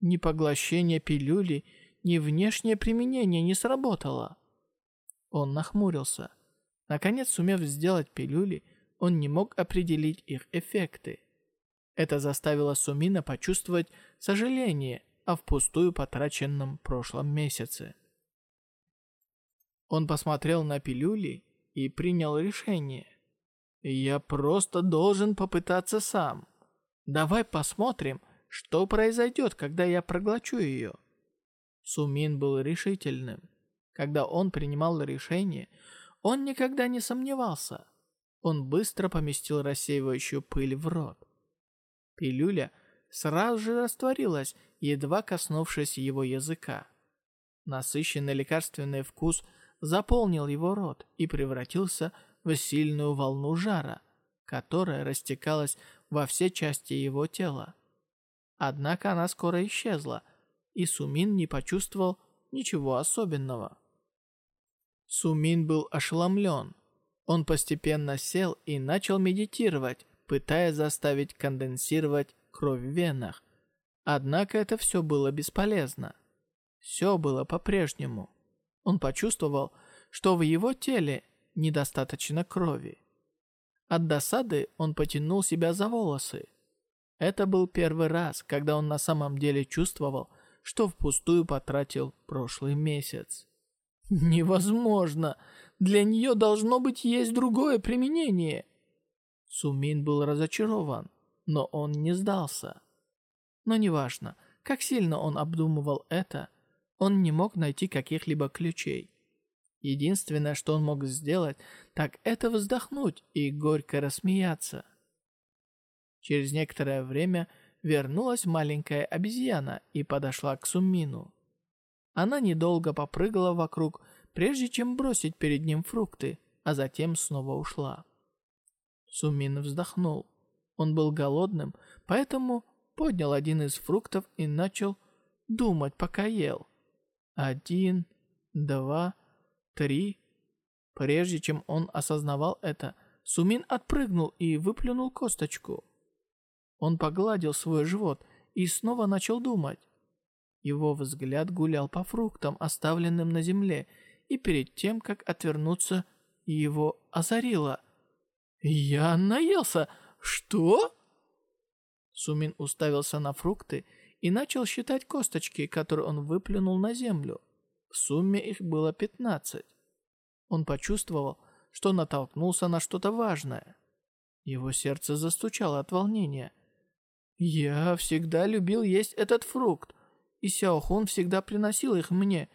Ни поглощение пилюли – ни внешнее применение не сработало. Он нахмурился. Наконец, сумев сделать пилюли, он не мог определить их эффекты. Это заставило Сумина почувствовать сожаление о впустую потраченном прошлом месяце. Он посмотрел на пилюли и принял решение. «Я просто должен попытаться сам. Давай посмотрим, что произойдет, когда я проглочу ее». Сумин был решительным. Когда он принимал решение, он никогда не сомневался. Он быстро поместил рассеивающую пыль в рот. Пилюля сразу же растворилась, едва коснувшись его языка. Насыщенный лекарственный вкус заполнил его рот и превратился в сильную волну жара, которая растекалась во все части его тела. Однако она скоро исчезла – и Сумин не почувствовал ничего особенного. Сумин был ошеломлен. Он постепенно сел и начал медитировать, пытаясь заставить конденсировать кровь в венах. Однако это все было бесполезно. Все было по-прежнему. Он почувствовал, что в его теле недостаточно крови. От досады он потянул себя за волосы. Это был первый раз, когда он на самом деле чувствовал, что впустую потратил прошлый месяц. Невозможно! Для нее должно быть есть другое применение. Сумин был разочарован, но он не сдался. Но неважно, как сильно он обдумывал это, он не мог найти каких-либо ключей. Единственное, что он мог сделать, так это вздохнуть и горько рассмеяться. Через некоторое время вернулась маленькая обезьяна и подошла к Суммину. Она недолго попрыгала вокруг, прежде чем бросить перед ним фрукты, а затем снова ушла. Суммин вздохнул. Он был голодным, поэтому поднял один из фруктов и начал думать, пока ел. Один, два, три. Прежде чем он осознавал это, Сумин отпрыгнул и выплюнул косточку. Он погладил свой живот и снова начал думать. Его взгляд гулял по фруктам, оставленным на земле, и перед тем, как отвернуться, его озарило. «Я наелся! Что?» Сумин уставился на фрукты и начал считать косточки, которые он выплюнул на землю. В сумме их было пятнадцать. Он почувствовал, что натолкнулся на что-то важное. Его сердце застучало от волнения – я всегда любил есть этот фрукт, и Сяохун всегда приносил их мне.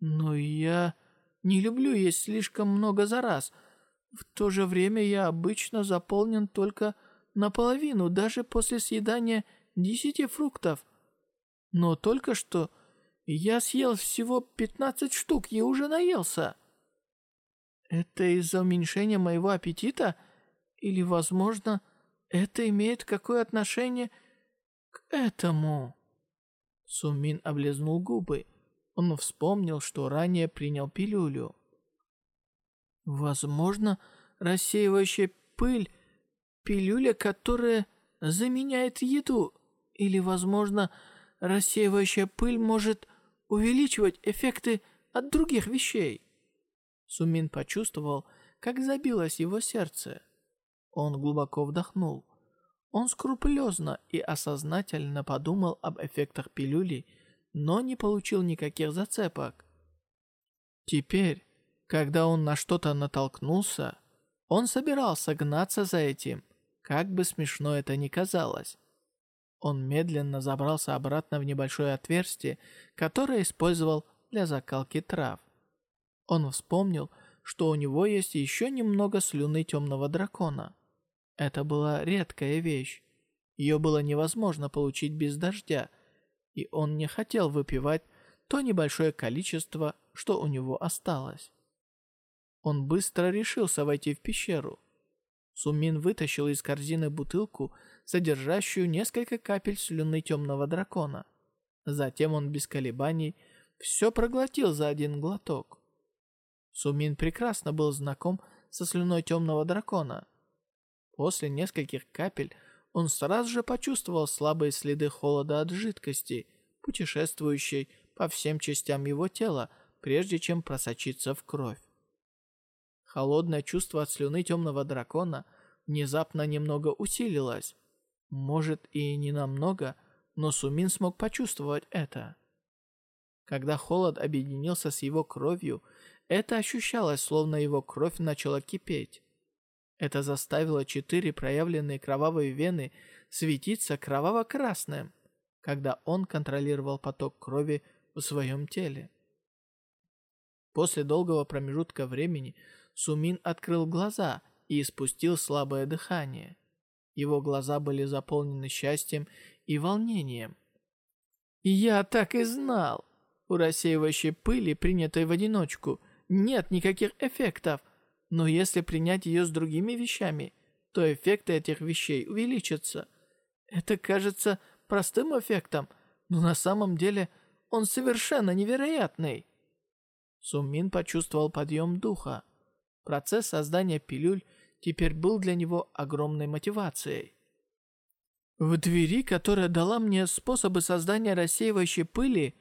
Но я не люблю есть слишком много за раз. В то же время я обычно заполнен только наполовину, даже после съедания десяти фруктов. Но только что я съел всего пятнадцать штук и уже наелся. Это из-за уменьшения моего аппетита? Или, возможно, это имеет какое отношение к этому?» Сумин облизнул губы. Он вспомнил, что ранее принял пилюлю. «Возможно, рассеивающая пыль – пилюля, которая заменяет еду. Или, возможно, рассеивающая пыль может увеличивать эффекты от других вещей». Сумин почувствовал, как забилось его сердце. Он глубоко вдохнул. Он скрупулезно и осознательно подумал об эффектах пилюли, но не получил никаких зацепок. Теперь, когда он на что-то натолкнулся, он собирался гнаться за этим, как бы смешно это ни казалось. Он медленно забрался обратно в небольшое отверстие, которое использовал для закалки трав. Он вспомнил, что у него есть еще немного слюны темного дракона. Это была редкая вещь. Ее было невозможно получить без дождя, и он не хотел выпивать то небольшое количество, что у него осталось. Он быстро решился войти в пещеру. Сумин вытащил из корзины бутылку, содержащую несколько капель слюны темного дракона. Затем он без колебаний все проглотил за один глоток. Сумин прекрасно был знаком со слюной темного дракона. После нескольких капель он сразу же почувствовал слабые следы холода от жидкости, путешествующей по всем частям его тела, прежде чем просочиться в кровь. Холодное чувство от слюны темного дракона внезапно немного усилилось. Может и не намного, но Сумин смог почувствовать это. Когда холод объединился с его кровью, это ощущалось, словно его кровь начала кипеть. Это заставило четыре проявленные кровавые вены светиться кроваво-красным, когда он контролировал поток крови в своем теле. После долгого промежутка времени Сумин открыл глаза и испустил слабое дыхание. Его глаза были заполнены счастьем и волнением. «Я так и знал! У рассеивающей пыли, принятой в одиночку, нет никаких эффектов, но если принять ее с другими вещами, то эффекты этих вещей увеличатся. Это кажется простым эффектом, но на самом деле он совершенно невероятный». Сумин почувствовал подъем духа. Процесс создания пилюль теперь был для него огромной мотивацией. В двери, которая дала мне способы создания рассеивающей пыли,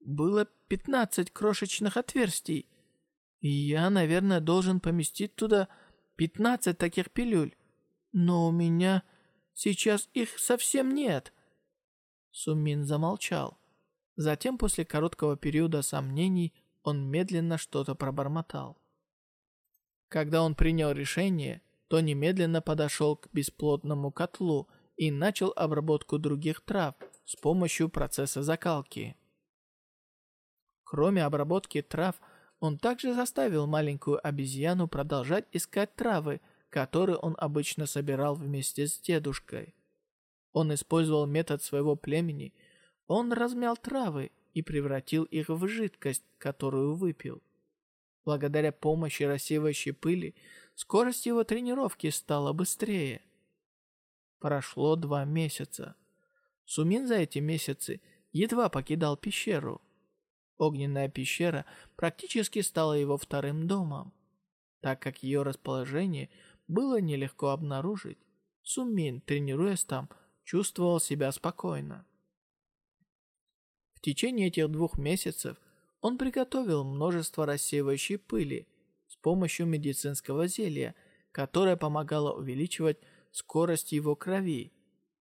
было 15 крошечных отверстий. И я, наверное, должен поместить туда 15 таких пилюль. Но у меня сейчас их совсем нет. Сумин замолчал. Затем, после короткого периода сомнений, он медленно что-то пробормотал. Когда он принял решение, то немедленно подошел к бесплодному котлу и начал обработку других трав с помощью процесса закалки. Кроме обработки трав, он также заставил маленькую обезьяну продолжать искать травы, которые он обычно собирал вместе с дедушкой. Он использовал метод своего племени. Он размял травы и превратил их в жидкость, которую выпил. Благодаря помощи рассеивающей пыли, скорость его тренировки стала быстрее. Прошло два месяца. Сумин за эти месяцы едва покидал пещеру. Огненная пещера практически стала его вторым домом. Так как ее расположение было нелегко обнаружить, Сумин, тренируясь там, чувствовал себя спокойно. В течение этих двух месяцев он приготовил множество рассеивающей пыли с помощью медицинского зелья, которое помогало увеличивать скорость его крови.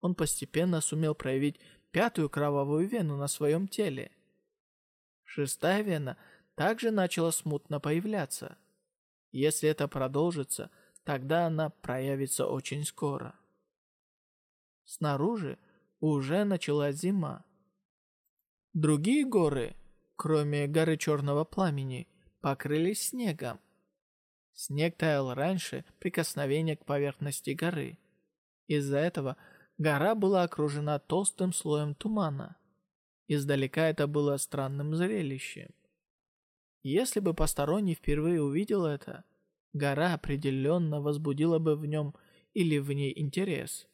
Он постепенно сумел проявить пятую кровавую вену на своем теле. Шестая вена также начала смутно появляться. Если это продолжится, тогда она проявится очень скоро. Снаружи уже началась зима. Другие горы кроме горы Черного Пламени, покрылись снегом. Снег таял раньше прикосновения к поверхности горы. Из-за этого гора была окружена толстым слоем тумана. Издалека это было странным зрелищем. Если бы посторонний впервые увидел это, гора определенно возбудила бы в нем или в ней интерес.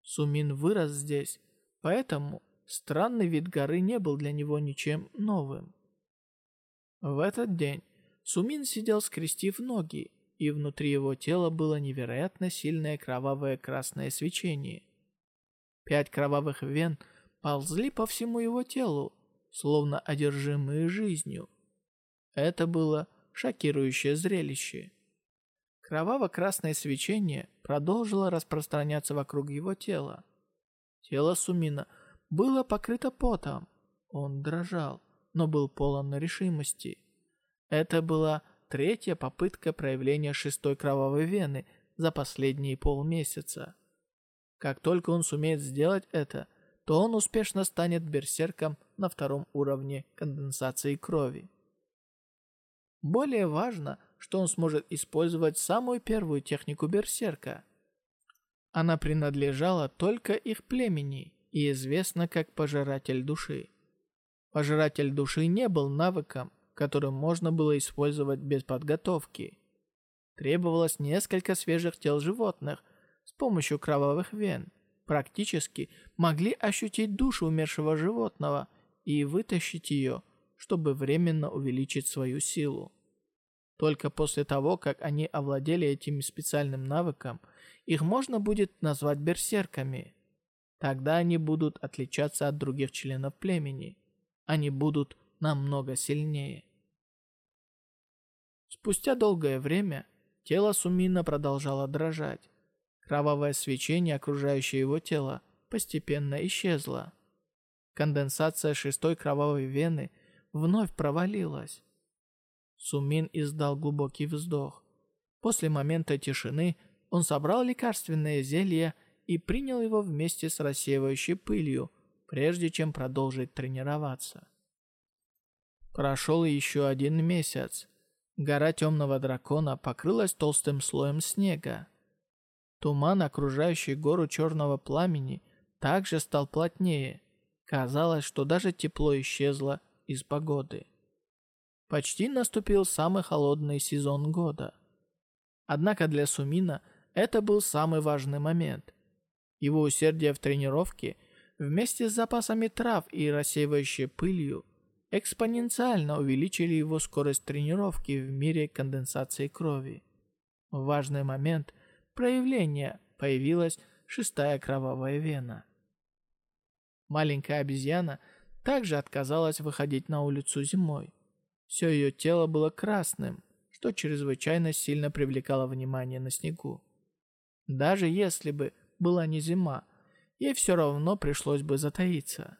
Сумин вырос здесь, поэтому странный вид горы не был для него ничем новым. В этот день Сумин сидел скрестив ноги, и внутри его тела было невероятно сильное кровавое красное свечение. Пять кровавых вен ползли по всему его телу, словно одержимые жизнью. Это было шокирующее зрелище. Кроваво-красное свечение продолжило распространяться вокруг его тела. Тело Сумина было покрыто потом. Он дрожал, но был полон решимости. Это была третья попытка проявления шестой кровавой вены за последние полмесяца. Как только он сумеет сделать это, то он успешно станет берсерком на втором уровне конденсации крови. Более важно, что он сможет использовать самую первую технику берсерка. Она принадлежала только их племени и известна как пожиратель души. Пожиратель души не был навыком, которым можно было использовать без подготовки. Требовалось несколько свежих тел животных с помощью кровавых вен. Практически могли ощутить душу умершего животного и вытащить ее, чтобы временно увеличить свою силу. Только после того, как они овладели этим специальным навыком, их можно будет назвать берсерками. Тогда они будут отличаться от других членов племени. Они будут намного сильнее. Спустя долгое время тело Сумина продолжало дрожать. Кровавое свечение, окружающее его тело, постепенно исчезло. Конденсация шестой кровавой вены вновь провалилась. Сумин издал глубокий вздох. После момента тишины он собрал лекарственное зелье и принял его вместе с рассеивающей пылью, прежде чем продолжить тренироваться. Прошел еще один месяц. Гора Темного Дракона покрылась толстым слоем снега. Туман, окружающий гору Черного Пламени, также стал плотнее. Казалось, что даже тепло исчезло из погоды. Почти наступил самый холодный сезон года. Однако для Сумина это был самый важный момент. Его усердие в тренировке вместе с запасами трав и рассеивающей пылью экспоненциально увеличили его скорость тренировки в мире конденсации крови. В важный момент проявления появилась шестая кровавая вена. Маленькая обезьяна также отказалась выходить на улицу зимой. Все ее тело было красным, что чрезвычайно сильно привлекало внимание на снегу. Даже если бы была не зима, ей все равно пришлось бы затаиться.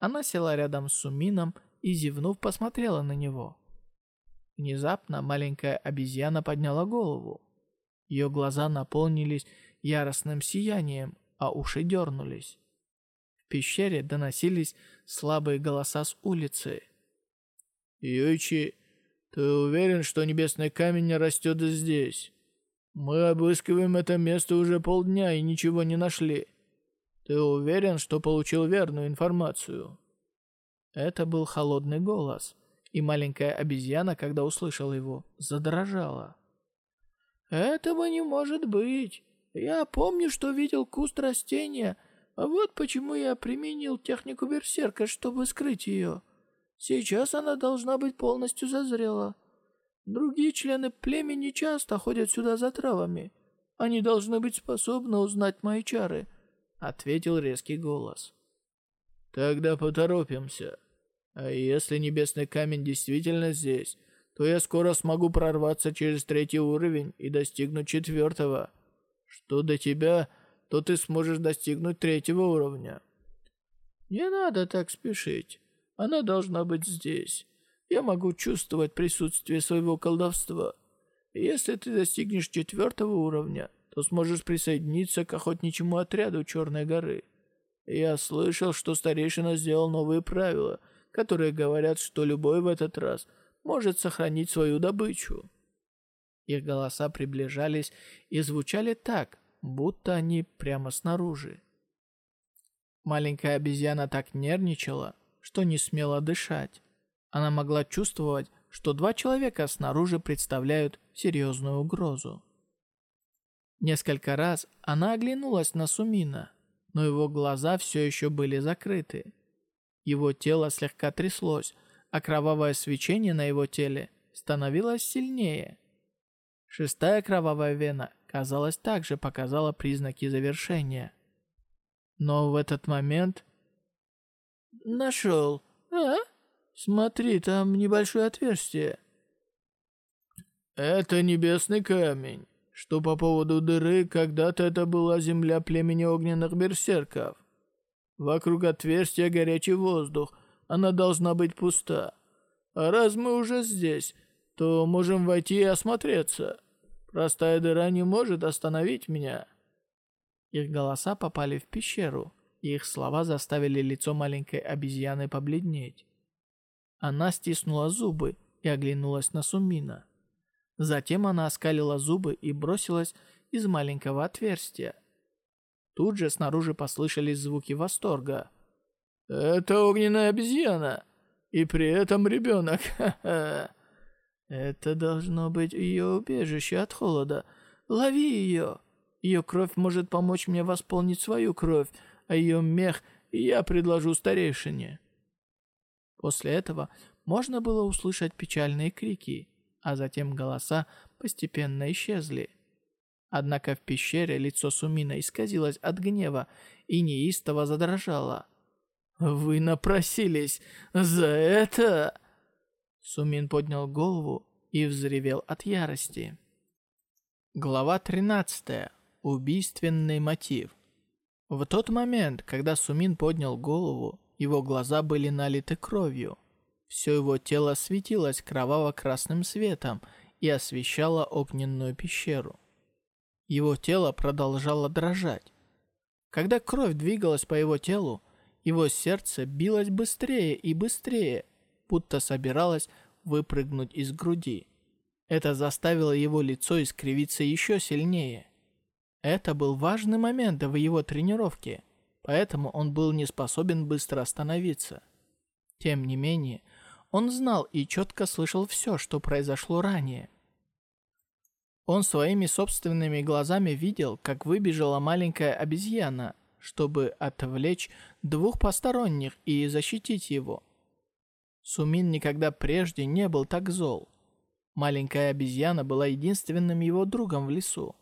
Она села рядом с Сумином и, зевнув, посмотрела на него. Внезапно маленькая обезьяна подняла голову. Ее глаза наполнились яростным сиянием, а уши дернулись. В пещере доносились слабые голоса с улицы. «Ючи, ты уверен, что небесный камень не растет здесь? Мы обыскиваем это место уже полдня и ничего не нашли. Ты уверен, что получил верную информацию?» Это был холодный голос, и маленькая обезьяна, когда услышала его, задрожала. «Этого не может быть. Я помню, что видел куст растения, а вот почему я применил технику берсерка, чтобы скрыть ее. Сейчас она должна быть полностью зазрела. Другие члены племени часто ходят сюда за травами. Они должны быть способны узнать мои чары», — ответил резкий голос. «Тогда поторопимся. А если небесный камень действительно здесь, то я скоро смогу прорваться через третий уровень и достигнуть четвертого. Что до тебя, то ты сможешь достигнуть третьего уровня». «Не надо так спешить. Она должна быть здесь. Я могу чувствовать присутствие своего колдовства. Если ты достигнешь четвертого уровня, то сможешь присоединиться к охотничьему отряду Черной горы. Я слышал, что старейшина сделал новые правила — которые говорят, что любой в этот раз может сохранить свою добычу. Их голоса приближались и звучали так, будто они прямо снаружи. Маленькая обезьяна так нервничала, что не смела дышать. Она могла чувствовать, что два человека снаружи представляют серьезную угрозу. Несколько раз она оглянулась на Сумина, но его глаза все еще были закрыты. Его тело слегка тряслось, а кровавое свечение на его теле становилось сильнее. Шестая кровавая вена, казалось, также показала признаки завершения. Но в этот момент... «Нашел! А? Смотри, там небольшое отверстие». «Это небесный камень. Что по поводу дыры, когда-то это была земля племени огненных берсерков. Вокруг отверстия горячий воздух, она должна быть пуста. А раз мы уже здесь, то можем войти и осмотреться. Простая дыра не может остановить меня». Их голоса попали в пещеру, и их слова заставили лицо маленькой обезьяны побледнеть. Она стиснула зубы и оглянулась на Сумина. Затем она оскалила зубы и бросилась из маленького отверстия. Тут же снаружи послышались звуки восторга. «Это огненная обезьяна! И при этом ребенок! [laughs] Ха-ха!» «Это должно быть ее убежище от холода. Лови ее! Ее кровь может помочь мне восполнить свою кровь, а ее мех я предложу старейшине». После этого можно было услышать печальные крики а затем голоса постепенно исчезли. Однако в пещере лицо Сумина исказилось от гнева и неистово задрожало. «Вы напросились за это?» Сумин поднял голову и взревел от ярости. Глава 13. Убийственный мотив. В тот момент, когда Сумин поднял голову, его глаза были налиты кровью. Все его тело светилось кроваво-красным светом и освещало огненную пещеру. Его тело продолжало дрожать. Когда кровь двигалась по его телу, его сердце билось быстрее и быстрее, будто собиралось выпрыгнуть из груди. Это заставило его лицо искривиться еще сильнее. Это был важный момент в его тренировке, поэтому он был не способен быстро остановиться. Тем не менее, он знал и четко слышал все, что произошло ранее. Он своими собственными глазами видел, как выбежала маленькая обезьяна, чтобы отвлечь двух посторонних и защитить его. Сумин никогда прежде не был так зол. Маленькая обезьяна была единственным его другом в лесу.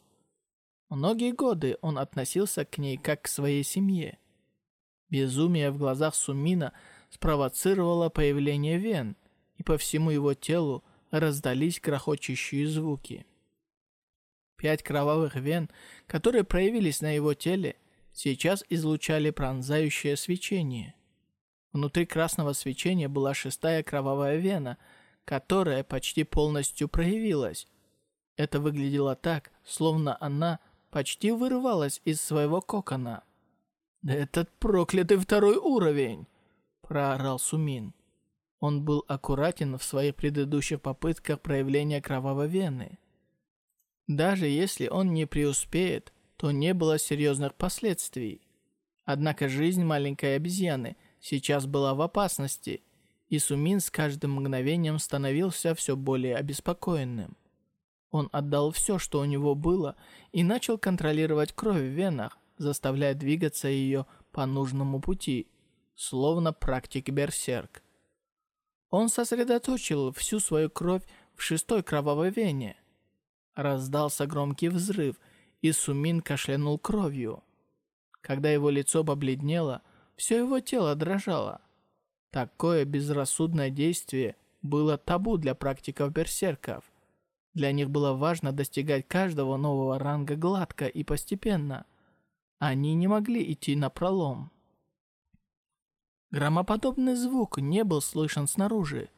Многие годы он относился к ней как к своей семье. Безумие в глазах Сумина – спровоцировало появление вен, и по всему его телу раздались грохочущие звуки. Пять кровавых вен, которые проявились на его теле, сейчас излучали пронзающее свечение. Внутри красного свечения была шестая кровавая вена, которая почти полностью проявилась. Это выглядело так, словно она почти вырывалась из своего кокона. «Этот проклятый второй уровень!» проорал Сумин. Он был аккуратен в своих предыдущих попытках проявления кровавой вены. Даже если он не преуспеет, то не было серьезных последствий. Однако жизнь маленькой обезьяны сейчас была в опасности, и Сумин с каждым мгновением становился все более обеспокоенным. Он отдал все, что у него было, и начал контролировать кровь в венах, заставляя двигаться ее по нужному пути – словно практик берсерк. Он сосредоточил всю свою кровь в шестой кровавой вене. Раздался громкий взрыв, и Сумин кашлянул кровью. Когда его лицо побледнело, все его тело дрожало. Такое безрассудное действие было табу для практиков берсерков. Для них было важно достигать каждого нового ранга гладко и постепенно. Они не могли идти на пролом. Громоподобный звук не был слышен снаружи,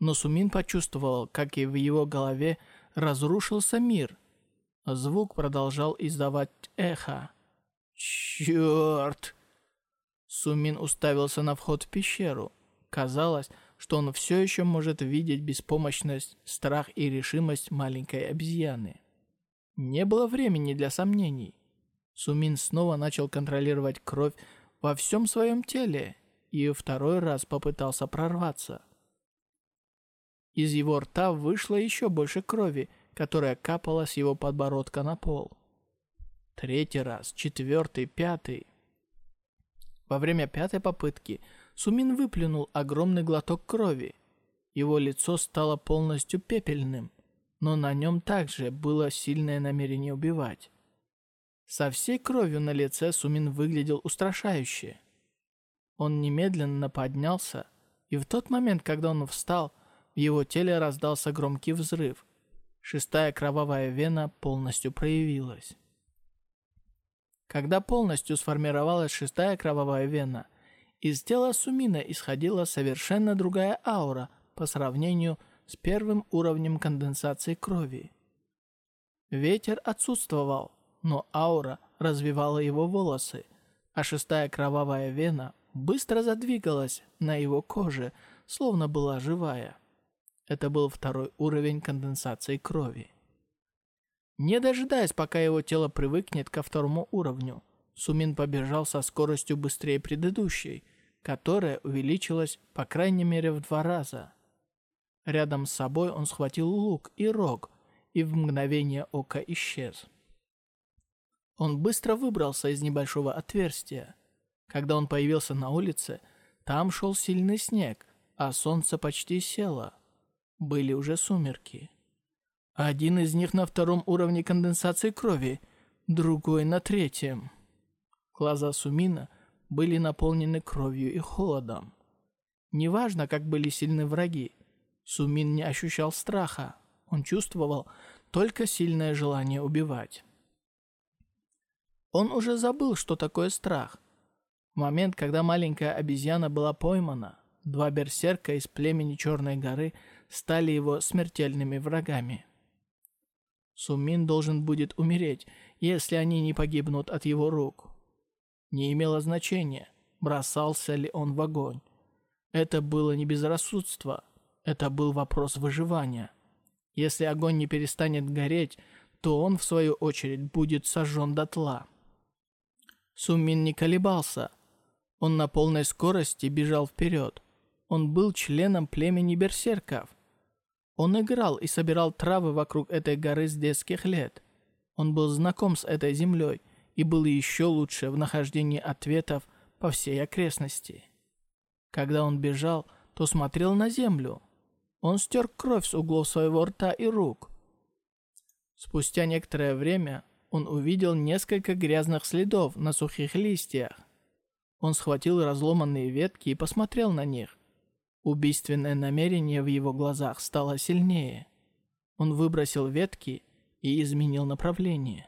но Сумин почувствовал, как и в его голове разрушился мир. Звук продолжал издавать эхо. «Черт!» Сумин уставился на вход в пещеру. Казалось, что он все еще может видеть беспомощность, страх и решимость маленькой обезьяны. Не было времени для сомнений. Сумин снова начал контролировать кровь во всем своем теле и второй раз попытался прорваться. Из его рта вышло еще больше крови, которая капала с его подбородка на пол. Третий раз, четвертый, пятый. Во время пятой попытки Сумин выплюнул огромный глоток крови. Его лицо стало полностью пепельным, но на нем также было сильное намерение убивать. Со всей кровью на лице Сумин выглядел устрашающе. Он немедленно поднялся, и в тот момент, когда он встал, в его теле раздался громкий взрыв. Шестая кровавая вена полностью проявилась. Когда полностью сформировалась шестая кровавая вена, из тела Сумина исходила совершенно другая аура по сравнению с первым уровнем конденсации крови. Ветер отсутствовал, но аура развивала его волосы, а шестая кровавая вена быстро задвигалась на его коже, словно была живая. Это был второй уровень конденсации крови. Не дожидаясь, пока его тело привыкнет ко второму уровню, Сумин побежал со скоростью быстрее предыдущей, которая увеличилась по крайней мере в два раза. Рядом с собой он схватил лук и рог, и в мгновение ока исчез. Он быстро выбрался из небольшого отверстия. Когда он появился на улице, там шел сильный снег, а солнце почти село. Были уже сумерки. Один из них на втором уровне конденсации крови, другой на третьем. Глаза Сумина были наполнены кровью и холодом. Неважно, как были сильны враги, Сумин не ощущал страха. Он чувствовал только сильное желание убивать. Он уже забыл, что такое страх. В момент, когда маленькая обезьяна была поймана, два берсерка из племени Черной горы стали его смертельными врагами. Сумин должен будет умереть, если они не погибнут от его рук. Не имело значения, бросался ли он в огонь. Это было не безрассудство, это был вопрос выживания. Если огонь не перестанет гореть, то он, в свою очередь, будет сожжен дотла. Сумин не колебался. Он на полной скорости бежал вперед. Он был членом племени берсерков. Он играл и собирал травы вокруг этой горы с детских лет. Он был знаком с этой землей и был еще лучше в нахождении ответов по всей окрестности. Когда он бежал, то смотрел на землю. Он стер кровь с углов своего рта и рук. Спустя некоторое время он увидел несколько грязных следов на сухих листьях. Он схватил разломанные ветки и посмотрел на них. Убийственное намерение в его глазах стало сильнее. Он выбросил ветки и изменил направление.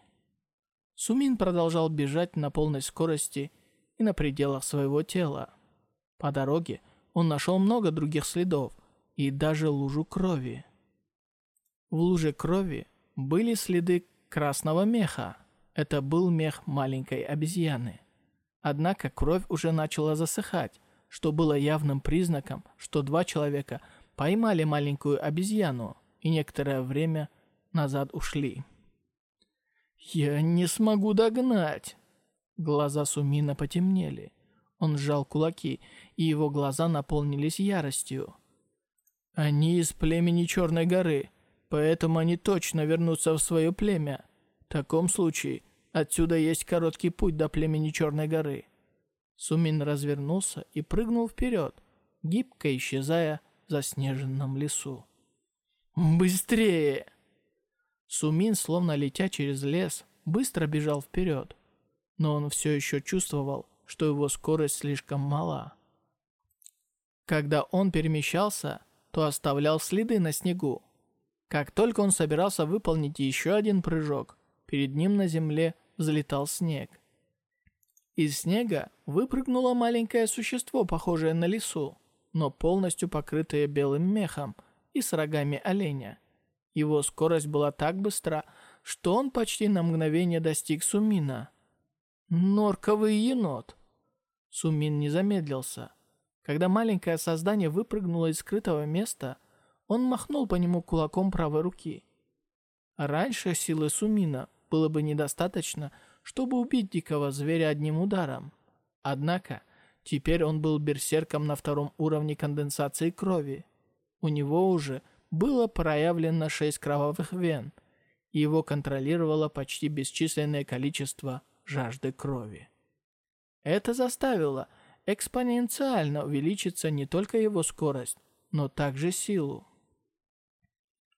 Сумин продолжал бежать на полной скорости и на пределах своего тела. По дороге он нашел много других следов и даже лужу крови. В луже крови были следы красного меха. Это был мех маленькой обезьяны. Однако кровь уже начала засыхать, что было явным признаком, что два человека поймали маленькую обезьяну и некоторое время назад ушли. «Я не смогу догнать!» Глаза Сумина потемнели. Он сжал кулаки, и его глаза наполнились яростью. «Они из племени Черной горы, поэтому они точно вернутся в свое племя. В таком случае, отсюда есть короткий путь до племени Черной горы. Сумин развернулся и прыгнул вперед, гибко исчезая в заснеженном лесу. «Быстрее!» Сумин, словно летя через лес, быстро бежал вперед. Но он все еще чувствовал, что его скорость слишком мала. Когда он перемещался, то оставлял следы на снегу. Как только он собирался выполнить еще один прыжок, перед ним на земле взлетал снег. Из снега выпрыгнуло маленькое существо, похожее на лису, но полностью покрытое белым мехом и с рогами оленя. Его скорость была так быстра, что он почти на мгновение достиг Сумина. Норковый енот. Сумин не замедлился. Когда маленькое создание выпрыгнуло из скрытого места, он махнул по нему кулаком правой руки. Раньше силы Сумина было бы недостаточно, чтобы убить дикого зверя одним ударом. Однако, теперь он был берсерком на втором уровне конденсации крови. У него уже было проявлено шесть кровавых вен, и его контролировало почти бесчисленное количество жажды крови. Это заставило экспоненциально увеличиться не только его скорость, но также силу.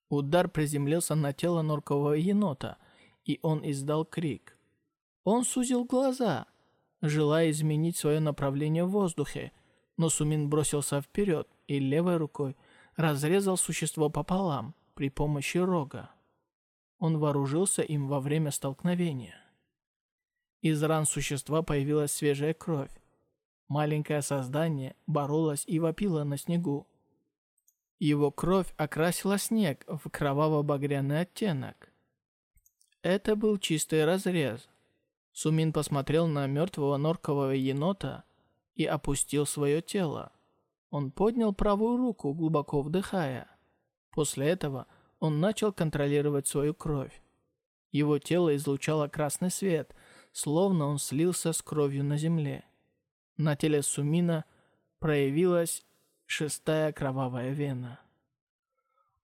Удар приземлился на тело норкового енота, и он издал крик. Он сузил глаза, желая изменить свое направление в воздухе, но Сумин бросился вперед и левой рукой разрезал существо пополам при помощи рога. Он вооружился им во время столкновения. Из ран существа появилась свежая кровь. Маленькое создание боролось и вопило на снегу. Его кровь окрасила снег в кроваво-багряный оттенок. Это был чистый разрез. Сумин посмотрел на мертвого норкового енота и опустил свое тело. Он поднял правую руку, глубоко вдыхая. После этого он начал контролировать свою кровь. Его тело излучало красный свет, словно он слился с кровью на земле. На теле Сумина проявилась шестая кровавая вена.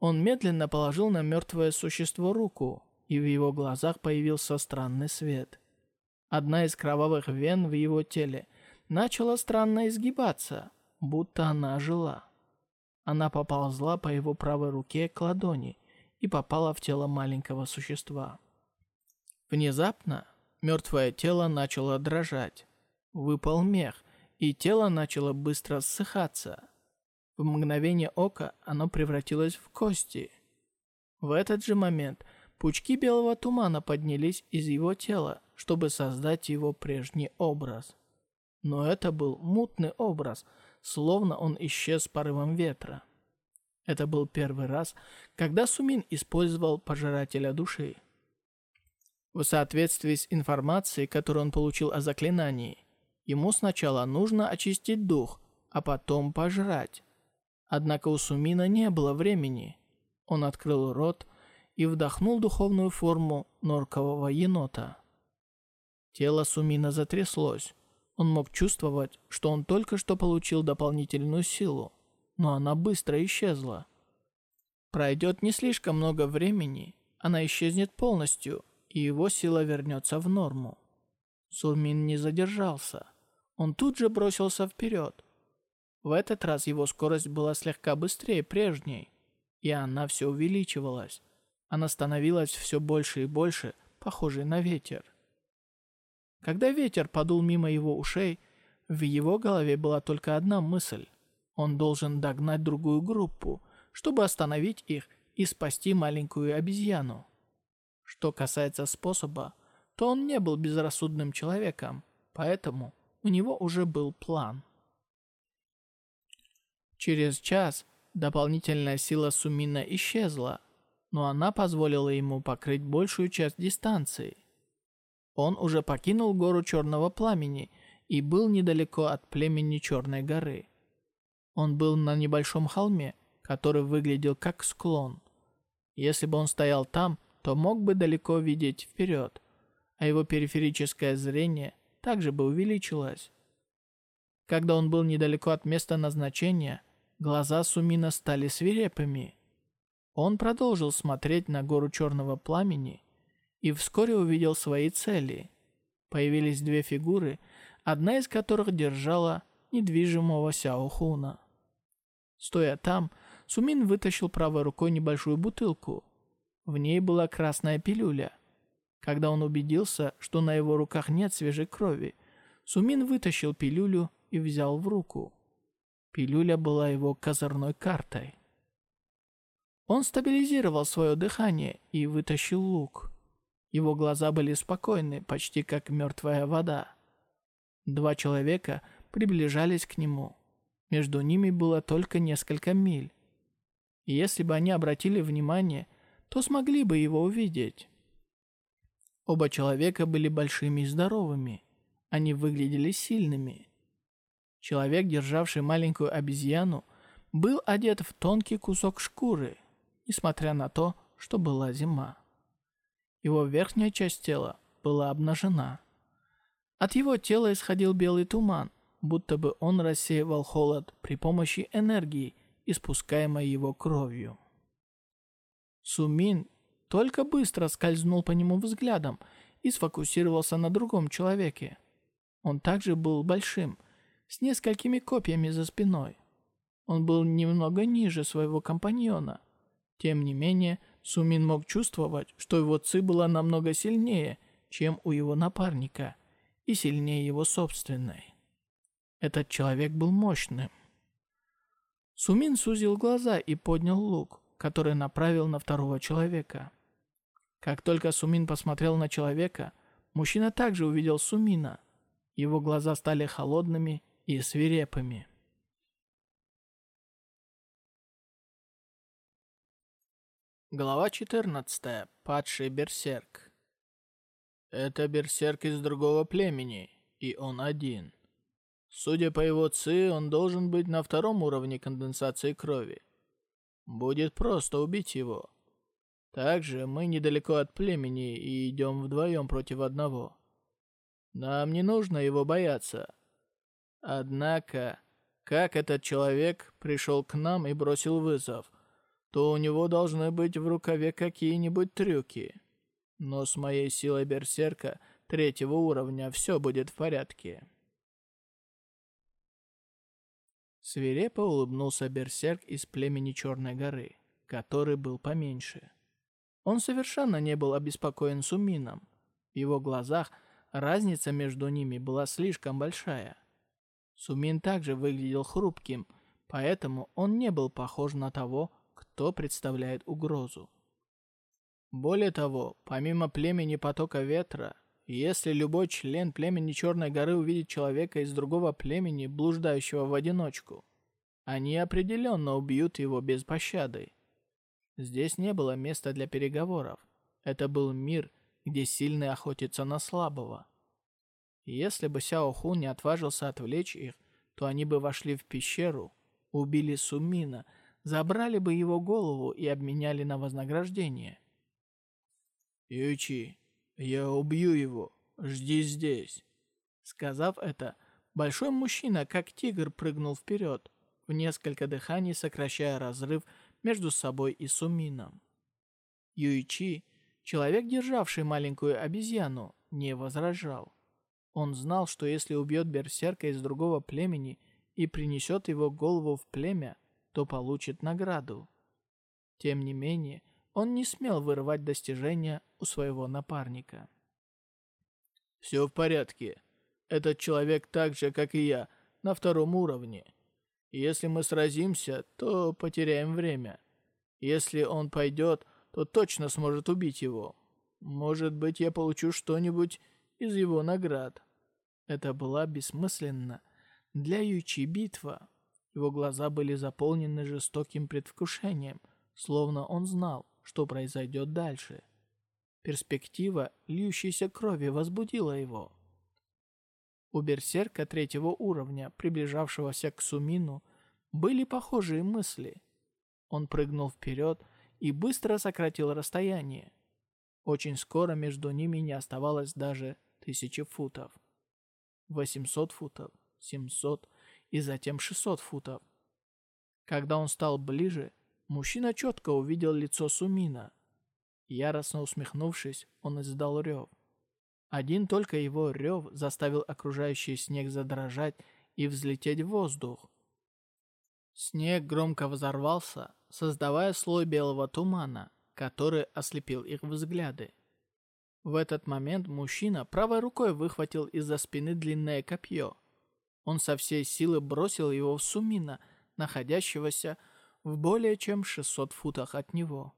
Он медленно положил на мертвое существо руку, и в его глазах появился странный свет. Одна из кровавых вен в его теле начала странно изгибаться, будто она ожила. Она поползла по его правой руке к ладони и попала в тело маленького существа. Внезапно мертвое тело начало дрожать. Выпал мех, и тело начало быстро ссыхаться. В мгновение ока оно превратилось в кости. В этот же момент пучки белого тумана поднялись из его тела, чтобы создать его прежний образ. Но это был мутный образ – словно он исчез порывом ветра. Это был первый раз, когда Сумин использовал пожирателя души. В соответствии с информацией, которую он получил о заклинании, ему сначала нужно очистить дух, а потом пожрать. Однако у Сумина не было времени. Он открыл рот и вдохнул духовную форму норкового енота. Тело Сумина затряслось. Он мог чувствовать, что он только что получил дополнительную силу, но она быстро исчезла. Пройдет не слишком много времени, она исчезнет полностью, и его сила вернется в норму. Сурмин не задержался. Он тут же бросился вперед. В этот раз его скорость была слегка быстрее прежней, и она все увеличивалась. Она становилась все больше и больше, похожей на ветер. Когда ветер подул мимо его ушей, в его голове была только одна мысль. Он должен догнать другую группу, чтобы остановить их и спасти маленькую обезьяну. Что касается способа, то он не был безрассудным человеком, поэтому у него уже был план. Через час дополнительная сила Сумина исчезла, но она позволила ему покрыть большую часть дистанции – он уже покинул гору Черного Пламени и был недалеко от племени Черной горы. Он был на небольшом холме, который выглядел как склон. Если бы он стоял там, то мог бы далеко видеть вперед, а его периферическое зрение также бы увеличилось. Когда он был недалеко от места назначения, глаза Сумина стали свирепыми. Он продолжил смотреть на гору Черного Пламени и вскоре увидел свои цели. Появились две фигуры, одна из которых держала недвижимого Сяо Хуна. Стоя там, Сумин вытащил правой рукой небольшую бутылку. В ней была красная пилюля. Когда он убедился, что на его руках нет свежей крови, Сумин вытащил пилюлю и взял в руку. Пилюля была его козырной картой. Он стабилизировал свое дыхание и вытащил лук. Его глаза были спокойны, почти как мертвая вода. Два человека приближались к нему. Между ними было только несколько миль. И если бы они обратили внимание, то смогли бы его увидеть. Оба человека были большими и здоровыми. Они выглядели сильными. Человек, державший маленькую обезьяну, был одет в тонкий кусок шкуры, несмотря на то, что была зима. Его верхняя часть тела была обнажена. От его тела исходил белый туман, будто бы он рассеивал холод при помощи энергии, испускаемой его кровью. Сумин только быстро скользнул по нему взглядом и сфокусировался на другом человеке. Он также был большим, с несколькими копьями за спиной. Он был немного ниже своего компаньона. Тем не менее, Сумин мог чувствовать, что его ци была намного сильнее, чем у его напарника, и сильнее его собственной. Этот человек был мощным. Сумин сузил глаза и поднял лук, который направил на второго человека. Как только Сумин посмотрел на человека, мужчина также увидел Сумина. Его глаза стали холодными и свирепыми. Глава 14. Падший берсерк. Это берсерк из другого племени, и он один. Судя по его ци, он должен быть на втором уровне конденсации крови. Будет просто убить его. Также мы недалеко от племени и идем вдвоем против одного. Нам не нужно его бояться. Однако, как этот человек пришел к нам и бросил вызов, то у него должны быть в рукаве какие-нибудь трюки. Но с моей силой берсерка третьего уровня все будет в порядке. Свирепо улыбнулся берсерк из племени Черной горы, который был поменьше. Он совершенно не был обеспокоен Сумином. В его глазах разница между ними была слишком большая. Сумин также выглядел хрупким, поэтому он не был похож на того, кто представляет угрозу. Более того, помимо племени потока ветра, если любой член племени Черной горы увидит человека из другого племени, блуждающего в одиночку, они определенно убьют его без пощады. Здесь не было места для переговоров. Это был мир, где сильный охотится на слабого. Если бы Сяо Ху не отважился отвлечь их, то они бы вошли в пещеру, убили Сумина, забрали бы его голову и обменяли на вознаграждение. «Ючи, я убью его. Жди здесь». Сказав это, большой мужчина, как тигр, прыгнул вперед, в несколько дыханий сокращая разрыв между собой и Сумином. Юичи, человек, державший маленькую обезьяну, не возражал. Он знал, что если убьет берсерка из другого племени и принесет его голову в племя, то получит награду. Тем не менее, он не смел вырывать достижения у своего напарника. «Все в порядке. Этот человек так же, как и я, на втором уровне. Если мы сразимся, то потеряем время. Если он пойдет, то точно сможет убить его. Может быть, я получу что-нибудь из его наград. Это была бессмысленна для Ючи битва. Его глаза были заполнены жестоким предвкушением, словно он знал, что произойдет дальше. Перспектива льющейся крови возбудила его. У берсерка третьего уровня, приближавшегося к Сумину, были похожие мысли. Он прыгнул вперед и быстро сократил расстояние. Очень скоро между ними не оставалось даже тысячи футов. 800 футов, 700 и затем 600 футов. Когда он стал ближе, мужчина четко увидел лицо Сумина. Яростно усмехнувшись, он издал рев. Один только его рев заставил окружающий снег задрожать и взлететь в воздух. Снег громко взорвался, создавая слой белого тумана, который ослепил их взгляды. В этот момент мужчина правой рукой выхватил из-за спины длинное копье. Он со всей силы бросил его в Сумина, находящегося в более чем 600 футах от него.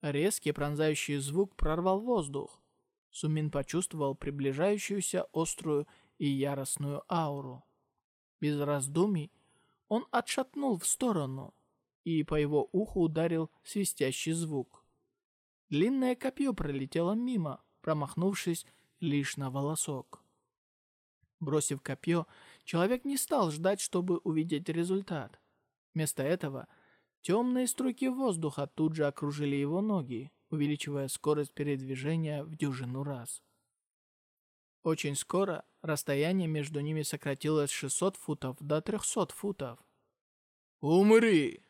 Резкий пронзающий звук прорвал воздух. Сумин почувствовал приближающуюся острую и яростную ауру. Без раздумий он отшатнул в сторону, и по его уху ударил свистящий звук. Длинное копье пролетело мимо, промахнувшись лишь на волосок. Бросив копье, человек не стал ждать, чтобы увидеть результат. Вместо этого темные струйки воздуха тут же окружили его ноги, увеличивая скорость передвижения в дюжину раз. Очень скоро расстояние между ними сократилось с 600 футов до 300 футов. «Умри!»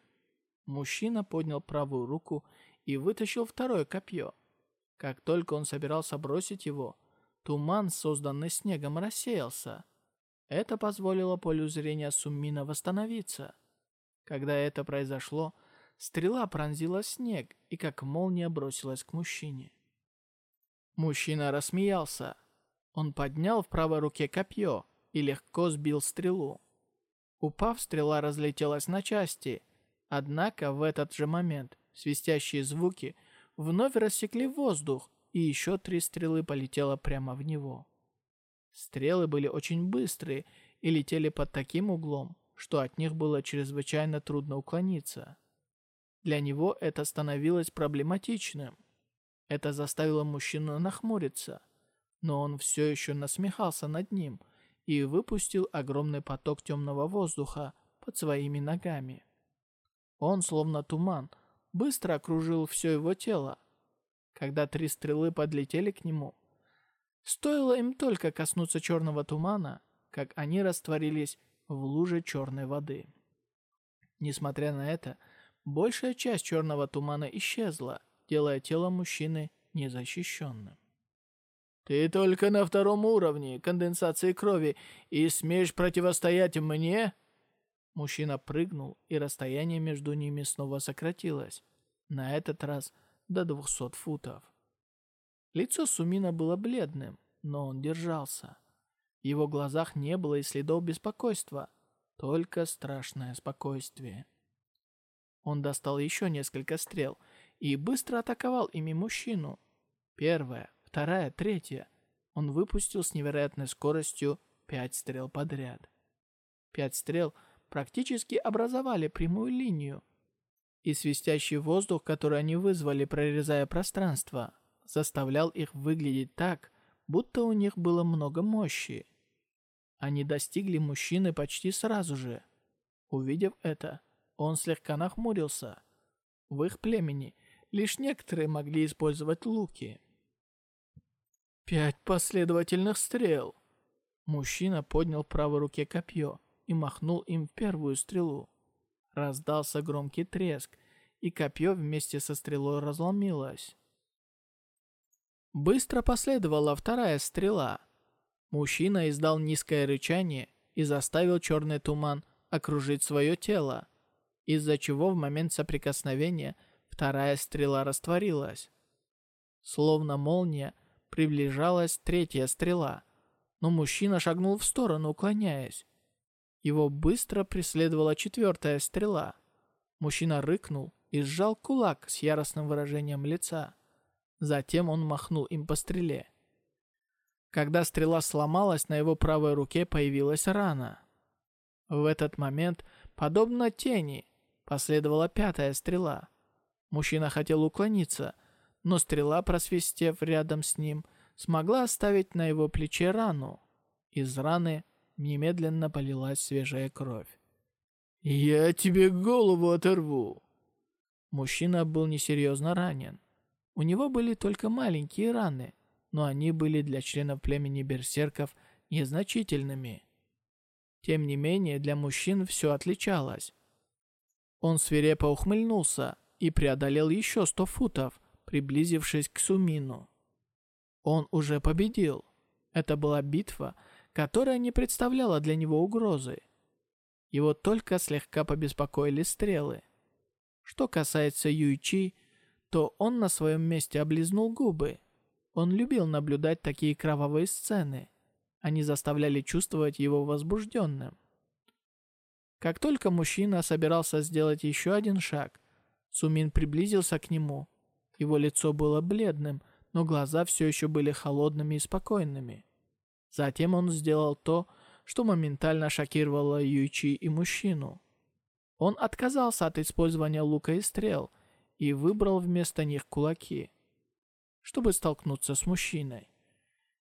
Мужчина поднял правую руку и вытащил второе копье. Как только он собирался бросить его, туман, созданный снегом, рассеялся. Это позволило полю зрения Суммина восстановиться. Когда это произошло, стрела пронзила снег и как молния бросилась к мужчине. Мужчина рассмеялся. Он поднял в правой руке копье и легко сбил стрелу. Упав, стрела разлетелась на части. Однако в этот же момент свистящие звуки вновь рассекли воздух, и еще три стрелы полетело прямо в него. Стрелы были очень быстрые и летели под таким углом, что от них было чрезвычайно трудно уклониться. Для него это становилось проблематичным. Это заставило мужчину нахмуриться, но он все еще насмехался над ним и выпустил огромный поток темного воздуха под своими ногами. Он, словно туман, быстро окружил все его тело. Когда три стрелы подлетели к нему, стоило им только коснуться черного тумана, как они растворились в луже черной воды. Несмотря на это, большая часть черного тумана исчезла, делая тело мужчины незащищенным. «Ты только на втором уровне конденсации крови и смеешь противостоять мне?» Мужчина прыгнул, и расстояние между ними снова сократилось. На этот раз до двухсот футов. Лицо Сумина было бледным, но он держался. В его глазах не было и следов беспокойства, только страшное спокойствие. Он достал еще несколько стрел и быстро атаковал ими мужчину. Первая, вторая, третья. Он выпустил с невероятной скоростью пять стрел подряд. Пять стрел практически образовали прямую линию. И свистящий воздух, который они вызвали, прорезая пространство, заставлял их выглядеть так, будто у них было много мощи. Они достигли мужчины почти сразу же. Увидев это, он слегка нахмурился. В их племени лишь некоторые могли использовать луки. Пять последовательных стрел. Мужчина поднял в правой руке копье и махнул им в первую стрелу. Раздался громкий треск, и копье вместе со стрелой разломилось. Быстро последовала вторая стрела. Мужчина издал низкое рычание и заставил черный туман окружить свое тело, из-за чего в момент соприкосновения вторая стрела растворилась. Словно молния, приближалась третья стрела, но мужчина шагнул в сторону, уклоняясь. Его быстро преследовала четвертая стрела. Мужчина рыкнул и сжал кулак с яростным выражением лица. Затем он махнул им по стреле. Когда стрела сломалась, на его правой руке появилась рана. В этот момент, подобно тени, последовала пятая стрела. Мужчина хотел уклониться, но стрела, просвистев рядом с ним, смогла оставить на его плече рану. Из раны немедленно полилась свежая кровь. «Я тебе голову оторву!» Мужчина был несерьезно ранен. У него были только маленькие раны, но они были для членов племени берсерков незначительными. Тем не менее, для мужчин все отличалось. Он свирепо ухмыльнулся и преодолел еще сто футов, приблизившись к Сумину. Он уже победил. Это была битва, которая не представляла для него угрозы. Его только слегка побеспокоили стрелы. Что касается Юйчи, то он на своем месте облизнул губы. Он любил наблюдать такие кровавые сцены. Они заставляли чувствовать его возбужденным. Как только мужчина собирался сделать еще один шаг, Сумин приблизился к нему. Его лицо было бледным, но глаза все еще были холодными и спокойными. Затем он сделал то, что моментально шокировало Юйчи и мужчину. Он отказался от использования лука и стрел и выбрал вместо них кулаки, чтобы столкнуться с мужчиной.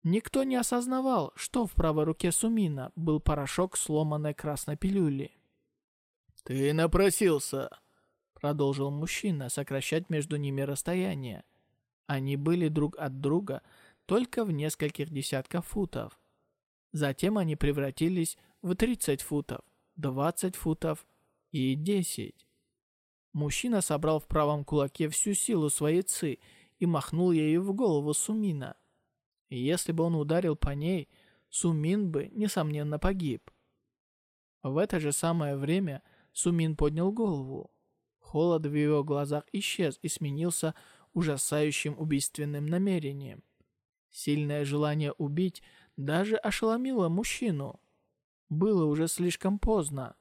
Никто не осознавал, что в правой руке Сумина был порошок сломанной красной пилюли. «Ты напросился!» Продолжил мужчина сокращать между ними расстояние. Они были друг от друга только в нескольких десятках футов. Затем они превратились в 30 футов, 20 футов и 10. Мужчина собрал в правом кулаке всю силу своей ци и махнул ею в голову Сумина. И если бы он ударил по ней, Сумин бы, несомненно, погиб. В это же самое время Сумин поднял голову. Холод в его глазах исчез и сменился ужасающим убийственным намерением. Сильное желание убить даже ошеломило мужчину. Было уже слишком поздно.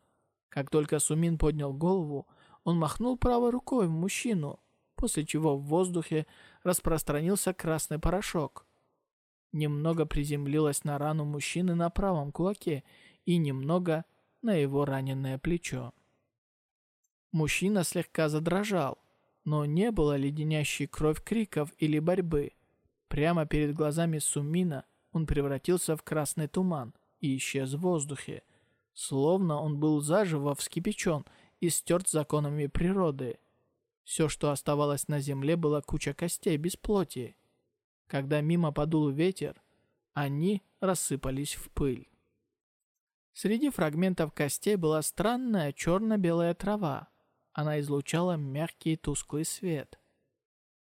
Как только Сумин поднял голову, он махнул правой рукой в мужчину, после чего в воздухе распространился красный порошок. Немного приземлилось на рану мужчины на правом кулаке и немного на его раненое плечо. Мужчина слегка задрожал, но не было леденящей кровь криков или борьбы. Прямо перед глазами Сумина он превратился в красный туман и исчез в воздухе, словно он был заживо вскипячен и стерт законами природы. Все, что оставалось на земле, была куча костей без плоти. Когда мимо подул ветер, они рассыпались в пыль. Среди фрагментов костей была странная черно-белая трава. Она излучала мягкий тусклый свет.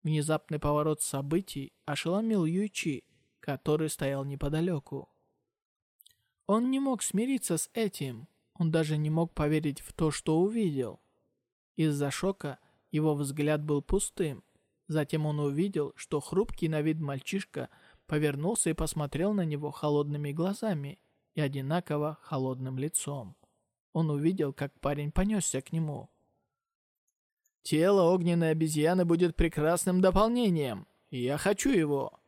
Внезапный поворот событий ошеломил Юйчи, который стоял неподалеку. Он не мог смириться с этим. Он даже не мог поверить в то, что увидел. Из-за шока его взгляд был пустым. Затем он увидел, что хрупкий на вид мальчишка повернулся и посмотрел на него холодными глазами и одинаково холодным лицом. Он увидел, как парень понесся к нему. «Тело огненной обезьяны будет прекрасным дополнением. Я хочу его!»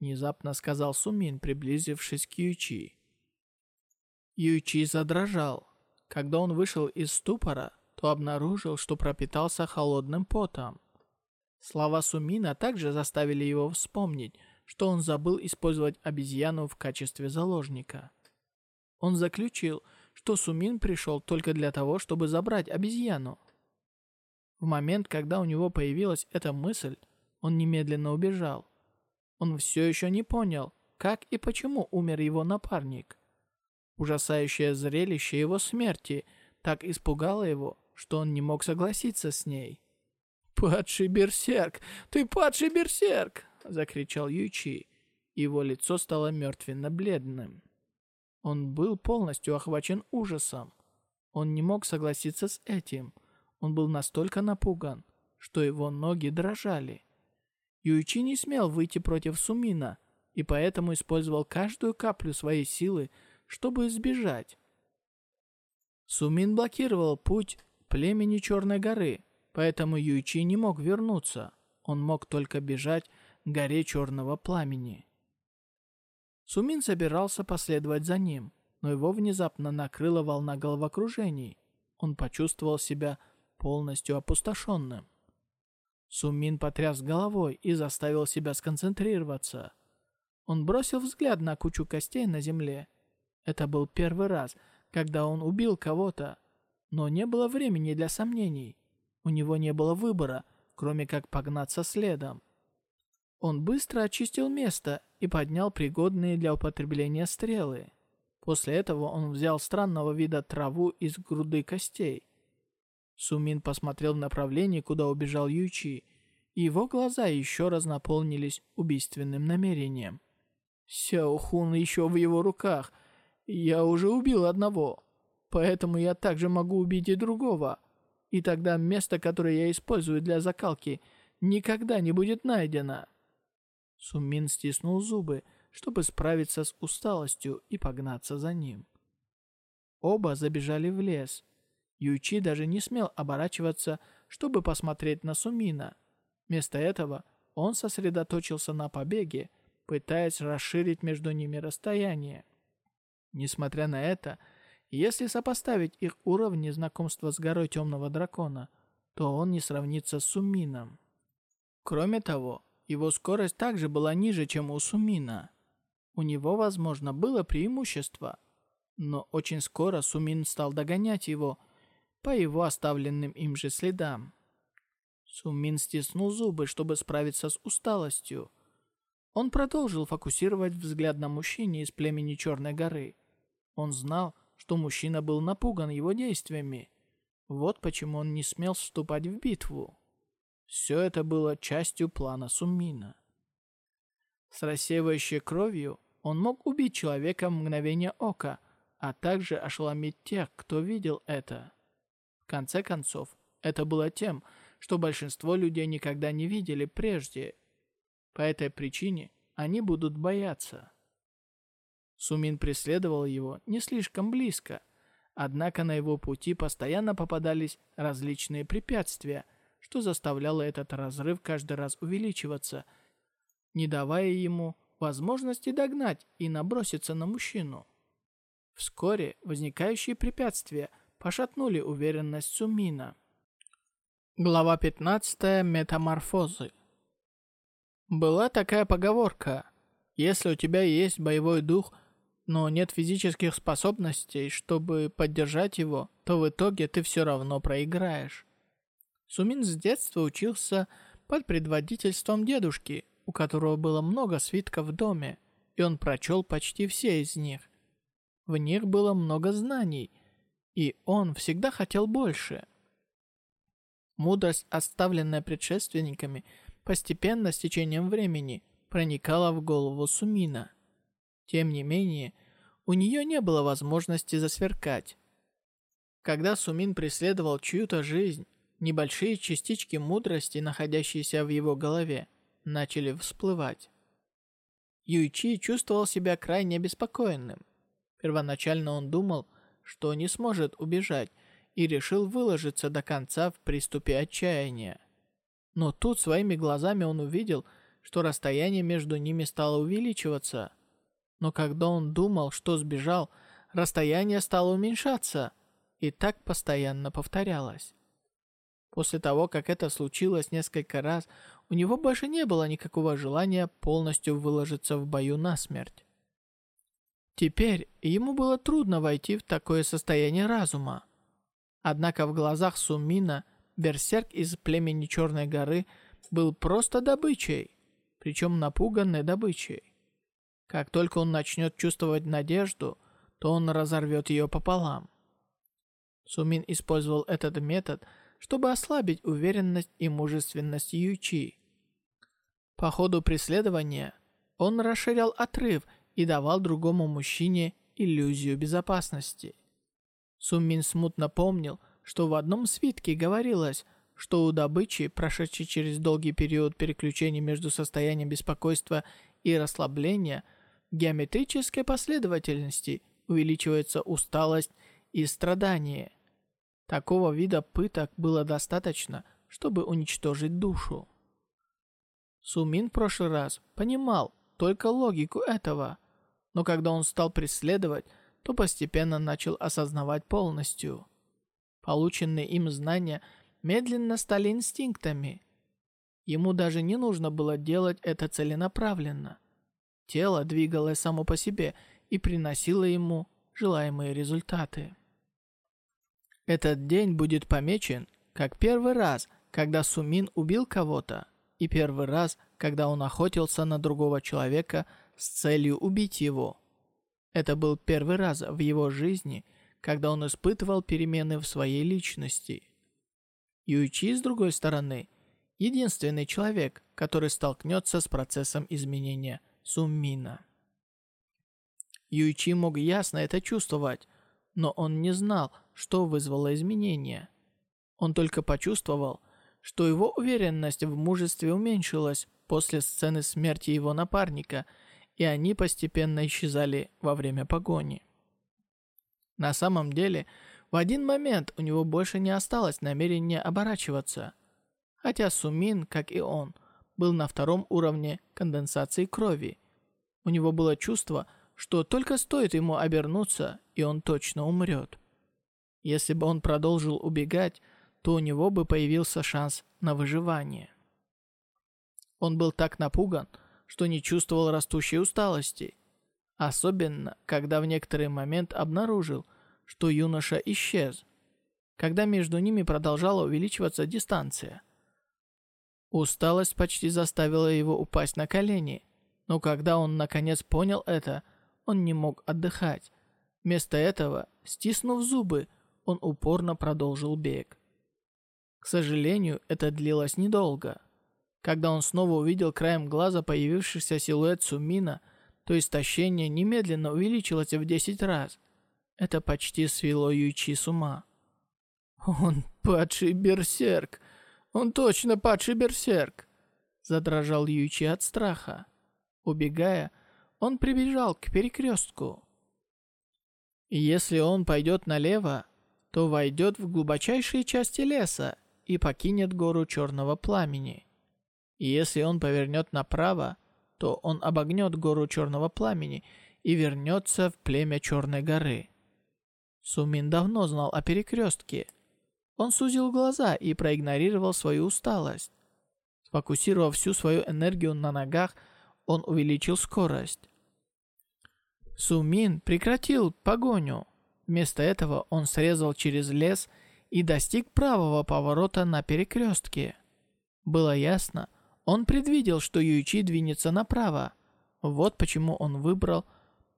Внезапно сказал Сумин, приблизившись к Ючи. Ючи задрожал. Когда он вышел из ступора, то обнаружил, что пропитался холодным потом. Слова Сумина также заставили его вспомнить, что он забыл использовать обезьяну в качестве заложника. Он заключил, что Сумин пришел только для того, чтобы забрать обезьяну. В момент, когда у него появилась эта мысль, он немедленно убежал. Он все еще не понял, как и почему умер его напарник. Ужасающее зрелище его смерти так испугало его, что он не мог согласиться с ней. «Падший берсерк! Ты падший берсерк!» — закричал Ючи. Его лицо стало мертвенно-бледным. Он был полностью охвачен ужасом. Он не мог согласиться с этим. Он был настолько напуган, что его ноги дрожали. Юйчи не смел выйти против Сумина, и поэтому использовал каждую каплю своей силы, чтобы избежать. Сумин блокировал путь племени Черной горы, поэтому Юйчи не мог вернуться. Он мог только бежать к горе Черного пламени. Сумин собирался последовать за ним, но его внезапно накрыла волна головокружений. Он почувствовал себя полностью опустошенным. Сумин потряс головой и заставил себя сконцентрироваться. Он бросил взгляд на кучу костей на земле. Это был первый раз, когда он убил кого-то. Но не было времени для сомнений. У него не было выбора, кроме как погнаться следом. Он быстро очистил место и поднял пригодные для употребления стрелы. После этого он взял странного вида траву из груды костей Сумин посмотрел в направлении, куда убежал Ючи, и его глаза еще раз наполнились убийственным намерением. Сяо Хун еще в его руках. Я уже убил одного, поэтому я также могу убить и другого. И тогда место, которое я использую для закалки, никогда не будет найдено. Сумин стиснул зубы, чтобы справиться с усталостью и погнаться за ним. Оба забежали в лес, Ючи даже не смел оборачиваться, чтобы посмотреть на Сумина. Вместо этого он сосредоточился на побеге, пытаясь расширить между ними расстояние. Несмотря на это, если сопоставить их уровни знакомства с горой Темного Дракона, то он не сравнится с Сумином. Кроме того, его скорость также была ниже, чем у Сумина. У него, возможно, было преимущество, но очень скоро Сумин стал догонять его, по его оставленным им же следам. Сумин стиснул зубы, чтобы справиться с усталостью. Он продолжил фокусировать взгляд на мужчине из племени Черной горы. Он знал, что мужчина был напуган его действиями. Вот почему он не смел вступать в битву. Все это было частью плана Суммина. С рассеивающей кровью он мог убить человека в мгновение ока, а также ошеломить тех, кто видел это. Конце концов, это было тем, что большинство людей никогда не видели прежде. По этой причине они будут бояться. Сумин преследовал его не слишком близко, однако на его пути постоянно попадались различные препятствия, что заставляло этот разрыв каждый раз увеличиваться, не давая ему возможности догнать и наброситься на мужчину. Вскоре возникающие препятствия пошатнули уверенность Сумина. Глава 15. Метаморфозы Была такая поговорка. Если у тебя есть боевой дух – но нет физических способностей, чтобы поддержать его, то в итоге ты все равно проиграешь. Сумин с детства учился под предводительством дедушки, у которого было много свитков в доме, и он прочел почти все из них. В них было много знаний, и он всегда хотел больше. Мудрость, оставленная предшественниками, постепенно с течением времени проникала в голову Сумина – тем не менее, у нее не было возможности засверкать. Когда Сумин преследовал чью-то жизнь, небольшие частички мудрости, находящиеся в его голове, начали всплывать. Юйчи чувствовал себя крайне беспокойным. Первоначально он думал, что не сможет убежать, и решил выложиться до конца в приступе отчаяния. Но тут своими глазами он увидел, что расстояние между ними стало увеличиваться – но когда он думал, что сбежал, расстояние стало уменьшаться, и так постоянно повторялось. После того, как это случилось несколько раз, у него больше не было никакого желания полностью выложиться в бою насмерть. Теперь ему было трудно войти в такое состояние разума. Однако в глазах Сумина берсерк из племени Черной горы был просто добычей, причем напуганной добычей. Как только он начнет чувствовать надежду, то он разорвет ее пополам. Сумин использовал этот метод, чтобы ослабить уверенность и мужественность Ючи. По ходу преследования он расширял отрыв и давал другому мужчине иллюзию безопасности. Сумин смутно помнил, что в одном свитке говорилось, что у добычи, прошедшей через долгий период переключения между состоянием беспокойства и расслабления – геометрической последовательности увеличивается усталость и страдание. Такого вида пыток было достаточно, чтобы уничтожить душу. Сумин в прошлый раз понимал только логику этого, но когда он стал преследовать, то постепенно начал осознавать полностью. Полученные им знания медленно стали инстинктами. Ему даже не нужно было делать это целенаправленно – Тело двигалось само по себе и приносило ему желаемые результаты. Этот день будет помечен как первый раз, когда Сумин убил кого-то, и первый раз, когда он охотился на другого человека с целью убить его. Это был первый раз в его жизни, когда он испытывал перемены в своей личности. Юйчи, с другой стороны, единственный человек, который столкнется с процессом изменения Суммина. Юйчи мог ясно это чувствовать, но он не знал, что вызвало изменения. Он только почувствовал, что его уверенность в мужестве уменьшилась после сцены смерти его напарника, и они постепенно исчезали во время погони. На самом деле, в один момент у него больше не осталось намерения оборачиваться. Хотя Сумин, как и он, был на втором уровне конденсации крови. У него было чувство, что только стоит ему обернуться, и он точно умрет. Если бы он продолжил убегать, то у него бы появился шанс на выживание. Он был так напуган, что не чувствовал растущей усталости. Особенно, когда в некоторый момент обнаружил, что юноша исчез. Когда между ними продолжала увеличиваться дистанция. Усталость почти заставила его упасть на колени, но когда он наконец понял это, он не мог отдыхать. Вместо этого, стиснув зубы, он упорно продолжил бег. К сожалению, это длилось недолго. Когда он снова увидел краем глаза появившийся силуэт Сумина, то истощение немедленно увеличилось в 10 раз. Это почти свело Ючи с ума. «Он падший берсерк! Он точно падший берсерк!» Задрожал Ючи от страха. Убегая, он прибежал к перекрестку. Если он пойдет налево, то войдет в глубочайшие части леса и покинет гору черного пламени. И если он повернет направо, то он обогнет гору черного пламени и вернется в племя Черной горы. Сумин давно знал о перекрестке. Он сузил глаза и проигнорировал свою усталость. Сфокусировав всю свою энергию на ногах, он увеличил скорость. Сумин прекратил погоню. Вместо этого он срезал через лес и достиг правого поворота на перекрестке. Было ясно, он предвидел, что Юйчи двинется направо. Вот почему он выбрал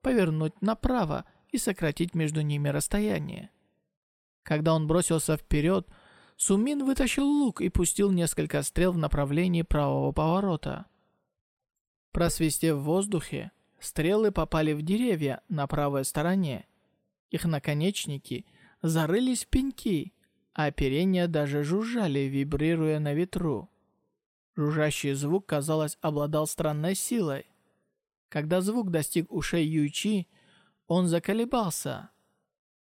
повернуть направо и сократить между ними расстояние. Когда он бросился вперед, Сумин вытащил лук и пустил несколько стрел в направлении правого поворота. Просвистев в воздухе, Стрелы попали в деревья на правой стороне. Их наконечники зарылись в пеньки, а оперения даже жужжали, вибрируя на ветру. Жужжащий звук, казалось, обладал странной силой. Когда звук достиг ушей Юйчи, он заколебался.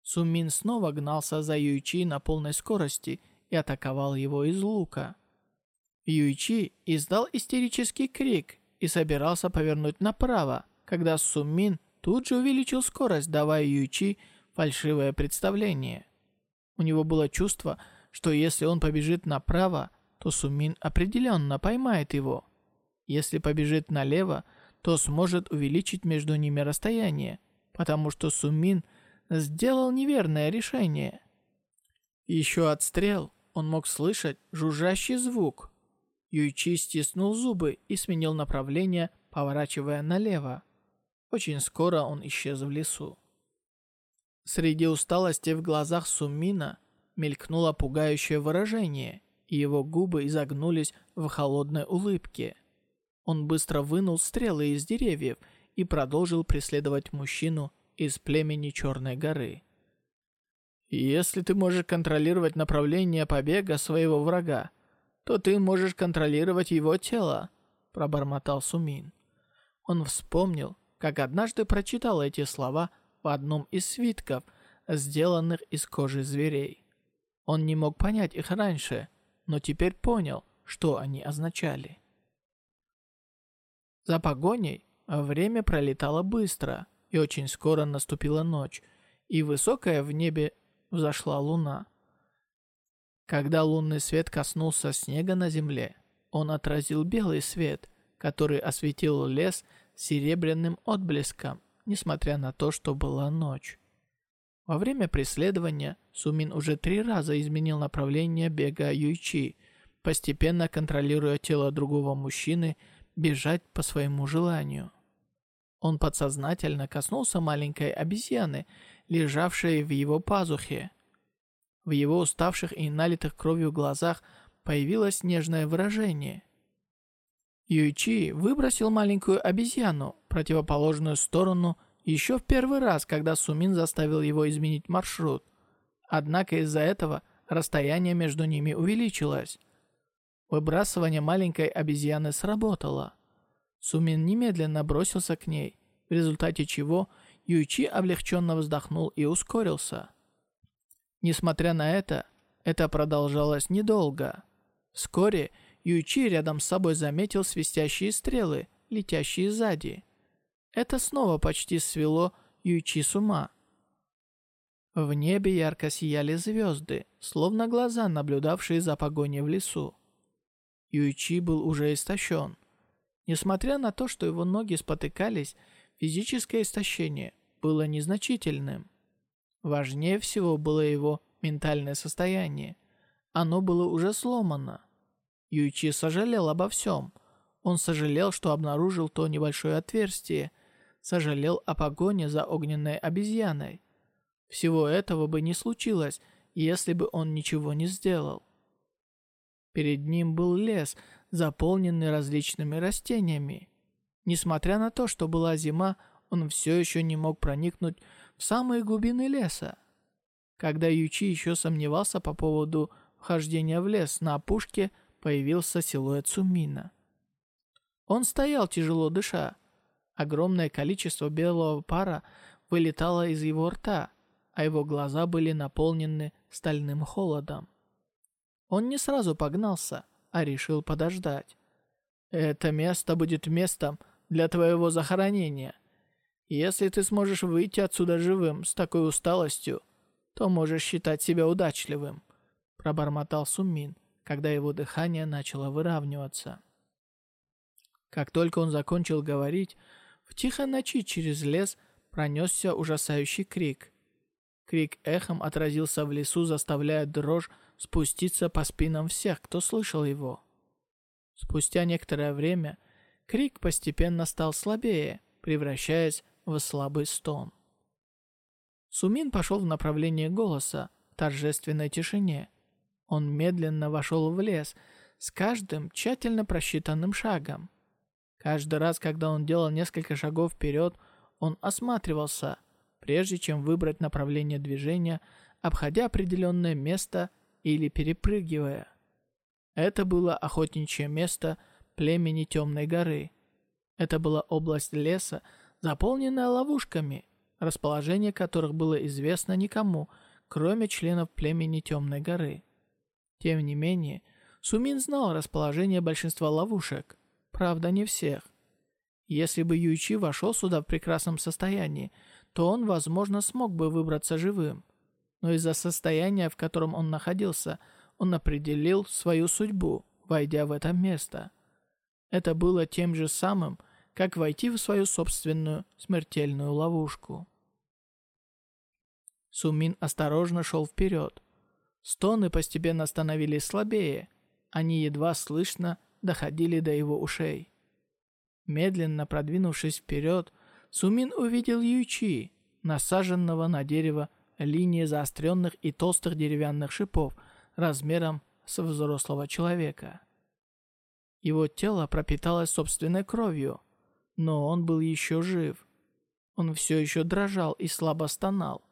Сумин снова гнался за Юйчи на полной скорости и атаковал его из лука. Юйчи издал истерический крик и собирался повернуть направо, когда Суммин тут же увеличил скорость, давая Юйчи фальшивое представление. У него было чувство, что если он побежит направо, то Сумин определенно поймает его. Если побежит налево, то сможет увеличить между ними расстояние, потому что Сумин сделал неверное решение. Еще от стрел он мог слышать жужжащий звук. Юйчи стиснул зубы и сменил направление, поворачивая налево. Очень скоро он исчез в лесу. Среди усталости в глазах Суммина мелькнуло пугающее выражение, и его губы изогнулись в холодной улыбке. Он быстро вынул стрелы из деревьев и продолжил преследовать мужчину из племени Черной горы. «Если ты можешь контролировать направление побега своего врага, то ты можешь контролировать его тело», – пробормотал Сумин. Он вспомнил, как однажды прочитал эти слова в одном из свитков, сделанных из кожи зверей. Он не мог понять их раньше, но теперь понял, что они означали. За погоней время пролетало быстро, и очень скоро наступила ночь, и высокая в небе взошла луна. Когда лунный свет коснулся снега на земле, он отразил белый свет, который осветил лес серебряным отблеском, несмотря на то, что была ночь. Во время преследования Сумин уже три раза изменил направление бега Юйчи, постепенно контролируя тело другого мужчины, бежать по своему желанию. Он подсознательно коснулся маленькой обезьяны, лежавшей в его пазухе. В его уставших и налитых кровью глазах появилось нежное выражение. Юйчи выбросил маленькую обезьяну противоположную сторону еще в первый раз, когда Сумин заставил его изменить маршрут. Однако из-за этого расстояние между ними увеличилось. Выбрасывание маленькой обезьяны сработало. Сумин немедленно бросился к ней, в результате чего Юйчи облегченно вздохнул и ускорился. Несмотря на это, это продолжалось недолго. Вскоре Юйчи рядом с собой заметил свистящие стрелы, летящие сзади. Это снова почти свело Юйчи с ума. В небе ярко сияли звезды, словно глаза, наблюдавшие за погоней в лесу. Юйчи был уже истощен. Несмотря на то, что его ноги спотыкались, физическое истощение было незначительным. Важнее всего было его ментальное состояние. Оно было уже сломано. Юйчи сожалел обо всем. Он сожалел, что обнаружил то небольшое отверстие, сожалел о погоне за огненной обезьяной. Всего этого бы не случилось, если бы он ничего не сделал. Перед ним был лес, заполненный различными растениями. Несмотря на то, что была зима, он все еще не мог проникнуть в самые глубины леса. Когда Ючи еще сомневался по поводу вхождения в лес, на опушке появился силуэт Сумина. Он стоял, тяжело дыша. Огромное количество белого пара вылетало из его рта, а его глаза были наполнены стальным холодом. Он не сразу погнался, а решил подождать. «Это место будет местом для твоего захоронения. Если ты сможешь выйти отсюда живым с такой усталостью, то можешь считать себя удачливым», пробормотал Суммин, когда его дыхание начало выравниваться. Как только он закончил говорить, в тихой ночи через лес пронесся ужасающий крик. Крик эхом отразился в лесу, заставляя дрожь спуститься по спинам всех, кто слышал его. Спустя некоторое время крик постепенно стал слабее, превращаясь в слабый стон. Сумин пошел в направлении голоса в торжественной тишине. Он медленно вошел в лес с каждым тщательно просчитанным шагом. Каждый раз, когда он делал несколько шагов вперед, он осматривался, прежде чем выбрать направление движения, обходя определенное место или перепрыгивая. Это было охотничье место племени Темной горы. Это была область леса, заполненная ловушками, расположение которых было известно никому, кроме членов племени Темной горы. Тем не менее, Сумин знал расположение большинства ловушек, правда не всех. Если бы Юйчи вошел сюда в прекрасном состоянии, то он, возможно, смог бы выбраться живым. Но из-за состояния, в котором он находился, он определил свою судьбу, войдя в это место. Это было тем же самым, как войти в свою собственную смертельную ловушку. Сумин осторожно шел вперед. Стоны постепенно становились слабее. Они едва слышно доходили до его ушей. Медленно продвинувшись вперед, Сумин увидел Ючи, насаженного на дерево линии заостренных и толстых деревянных шипов размером с взрослого человека. Его тело пропиталось собственной кровью, но он был еще жив. Он все еще дрожал и слабо стонал.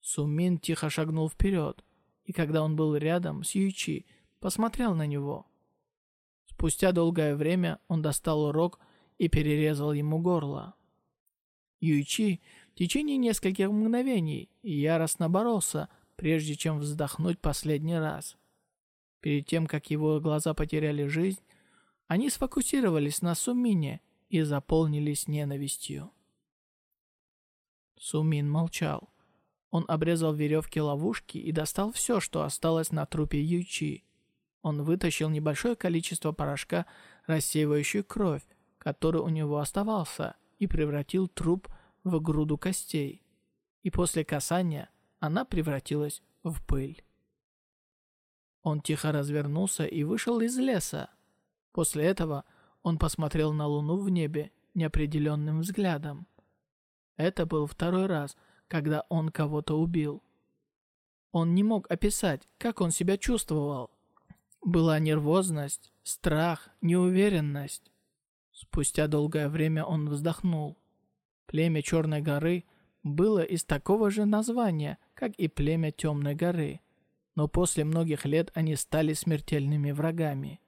Сумин тихо шагнул вперед, и когда он был рядом с Ючи, посмотрел на него. Спустя долгое время он достал урок и перерезал ему горло. Юйчи в течение нескольких мгновений яростно боролся, прежде чем вздохнуть последний раз. Перед тем, как его глаза потеряли жизнь, они сфокусировались на Сумине и заполнились ненавистью. Сумин молчал. Он обрезал веревки ловушки и достал все, что осталось на трупе Ючи. Он вытащил небольшое количество порошка, рассеивающий кровь, который у него оставался, и превратил труп в груду костей. И после касания она превратилась в пыль. Он тихо развернулся и вышел из леса. После этого он посмотрел на луну в небе неопределенным взглядом. Это был второй раз, когда он кого-то убил. Он не мог описать, как он себя чувствовал. Была нервозность, страх, неуверенность. Спустя долгое время он вздохнул. Племя Черной горы было из такого же названия, как и племя Темной горы, но после многих лет они стали смертельными врагами.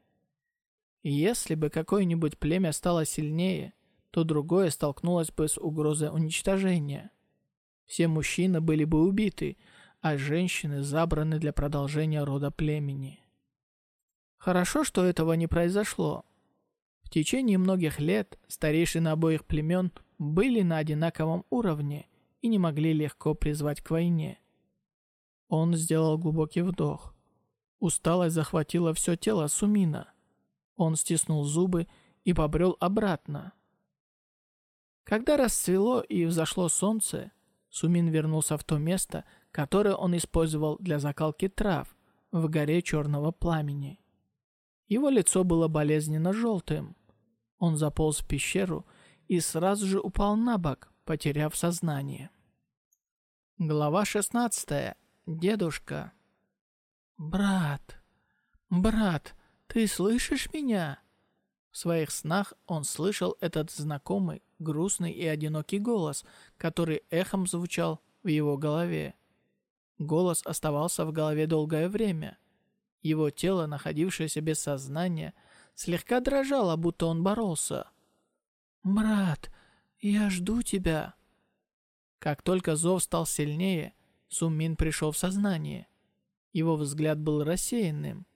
И если бы какое-нибудь племя стало сильнее, то другое столкнулось бы с угрозой уничтожения. Все мужчины были бы убиты, а женщины забраны для продолжения рода племени. Хорошо, что этого не произошло. В течение многих лет старейшины обоих племен были на одинаковом уровне и не могли легко призвать к войне. Он сделал глубокий вдох. Усталость захватила все тело Сумина. Он стиснул зубы и побрел обратно. Когда расцвело и взошло солнце, Сумин вернулся в то место, которое он использовал для закалки трав в горе черного пламени. Его лицо было болезненно желтым. Он заполз в пещеру и сразу же упал на бок, потеряв сознание. Глава 16. дедушка». «Брат, брат, ты слышишь меня?» В своих снах он слышал этот знакомый, грустный и одинокий голос, который эхом звучал в его голове. Голос оставался в голове долгое время. Его тело, находившееся без сознания, слегка дрожало, будто он боролся. «Брат, я жду тебя». Как только зов стал сильнее, Суммин пришел в сознание. Его взгляд был рассеянным.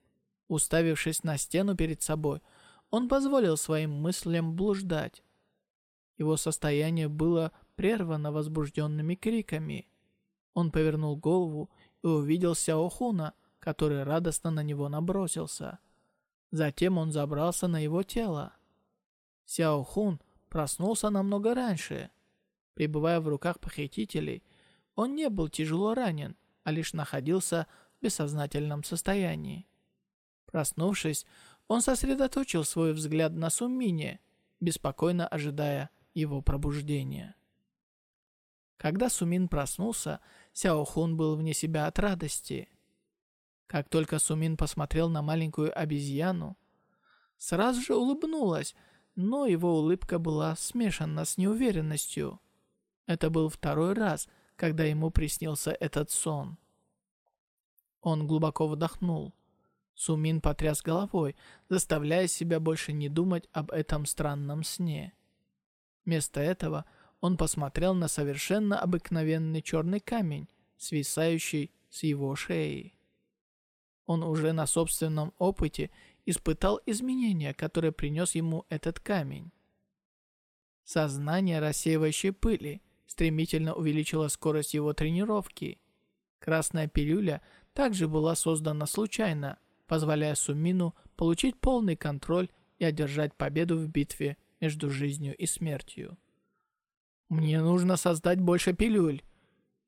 Уставившись на стену перед собой, он позволил своим мыслям блуждать. Его состояние было прервано возбужденными криками. Он повернул голову и увидел Сяохуна, который радостно на него набросился. Затем он забрался на его тело. Сяохун проснулся намного раньше. Пребывая в руках похитителей, он не был тяжело ранен, а лишь находился в бессознательном состоянии. Проснувшись, он сосредоточил свой взгляд на Суммине, беспокойно ожидая его пробуждения. Когда Сумин проснулся, Сяохун был вне себя от радости. Как только Сумин посмотрел на маленькую обезьяну, сразу же улыбнулась, но его улыбка была смешана с неуверенностью. Это был второй раз, когда ему приснился этот сон. Он глубоко вдохнул. Сумин потряс головой, заставляя себя больше не думать об этом странном сне. Вместо этого он посмотрел на совершенно обыкновенный черный камень, свисающий с его шеи. Он уже на собственном опыте испытал изменения, которые принес ему этот камень. Сознание рассеивающей пыли стремительно увеличило скорость его тренировки. Красная пилюля также была создана случайно, позволяя Сумину получить полный контроль и одержать победу в битве между жизнью и смертью. Мне нужно создать больше пилюль.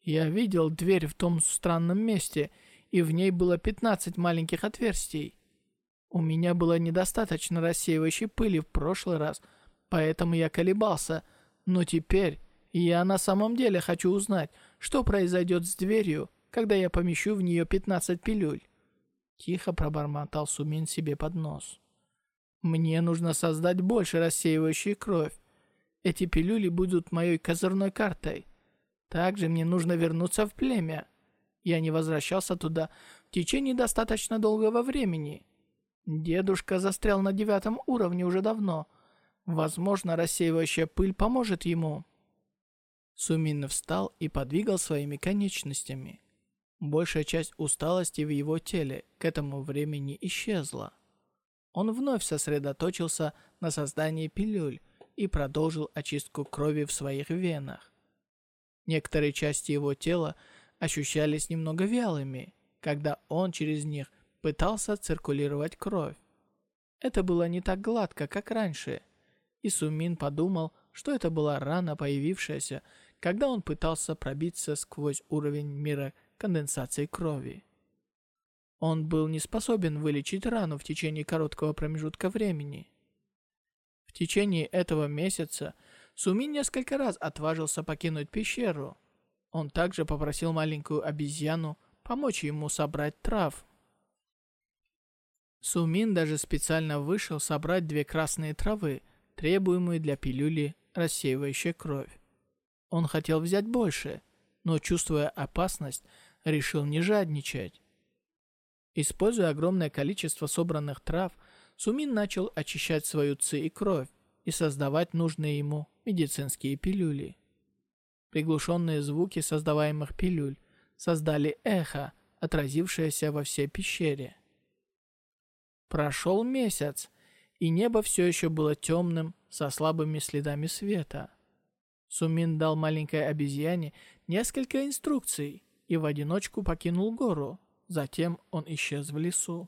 Я видел дверь в том странном месте, и в ней было 15 маленьких отверстий. У меня было недостаточно рассеивающей пыли в прошлый раз, поэтому я колебался, но теперь я на самом деле хочу узнать, что произойдет с дверью, когда я помещу в нее 15 пилюль. Тихо пробормотал Сумин себе под нос. Мне нужно создать больше рассеивающей кровь. Эти пилюли будут моей козырной картой. Также мне нужно вернуться в племя. Я не возвращался туда в течение достаточно долгого времени. Дедушка застрял на девятом уровне уже давно. Возможно, рассеивающая пыль поможет ему. Сумин встал и подвигал своими конечностями. Большая часть усталости в его теле к этому времени исчезла. Он вновь сосредоточился на создании пилюль и продолжил очистку крови в своих венах. Некоторые части его тела ощущались немного вялыми, когда он через них пытался циркулировать кровь. Это было не так гладко, как раньше, и Сумин подумал, что это была рана, появившаяся, когда он пытался пробиться сквозь уровень мира конденсации крови. Он был не способен вылечить рану в течение короткого промежутка времени. В течение этого месяца Суми несколько раз отважился покинуть пещеру. Он также попросил маленькую обезьяну помочь ему собрать трав. Сумин даже специально вышел собрать две красные травы, требуемые для пилюли, рассеивающей кровь. Он хотел взять больше, но, чувствуя опасность, решил не жадничать. Используя огромное количество собранных трав, Сумин начал очищать свою ци и кровь и создавать нужные ему медицинские пилюли. Приглушенные звуки создаваемых пилюль создали эхо, отразившееся во всей пещере. Прошел месяц, и небо все еще было темным, со слабыми следами света. Сумин дал маленькой обезьяне несколько инструкций, и в одиночку покинул гору. Затем он исчез в лесу.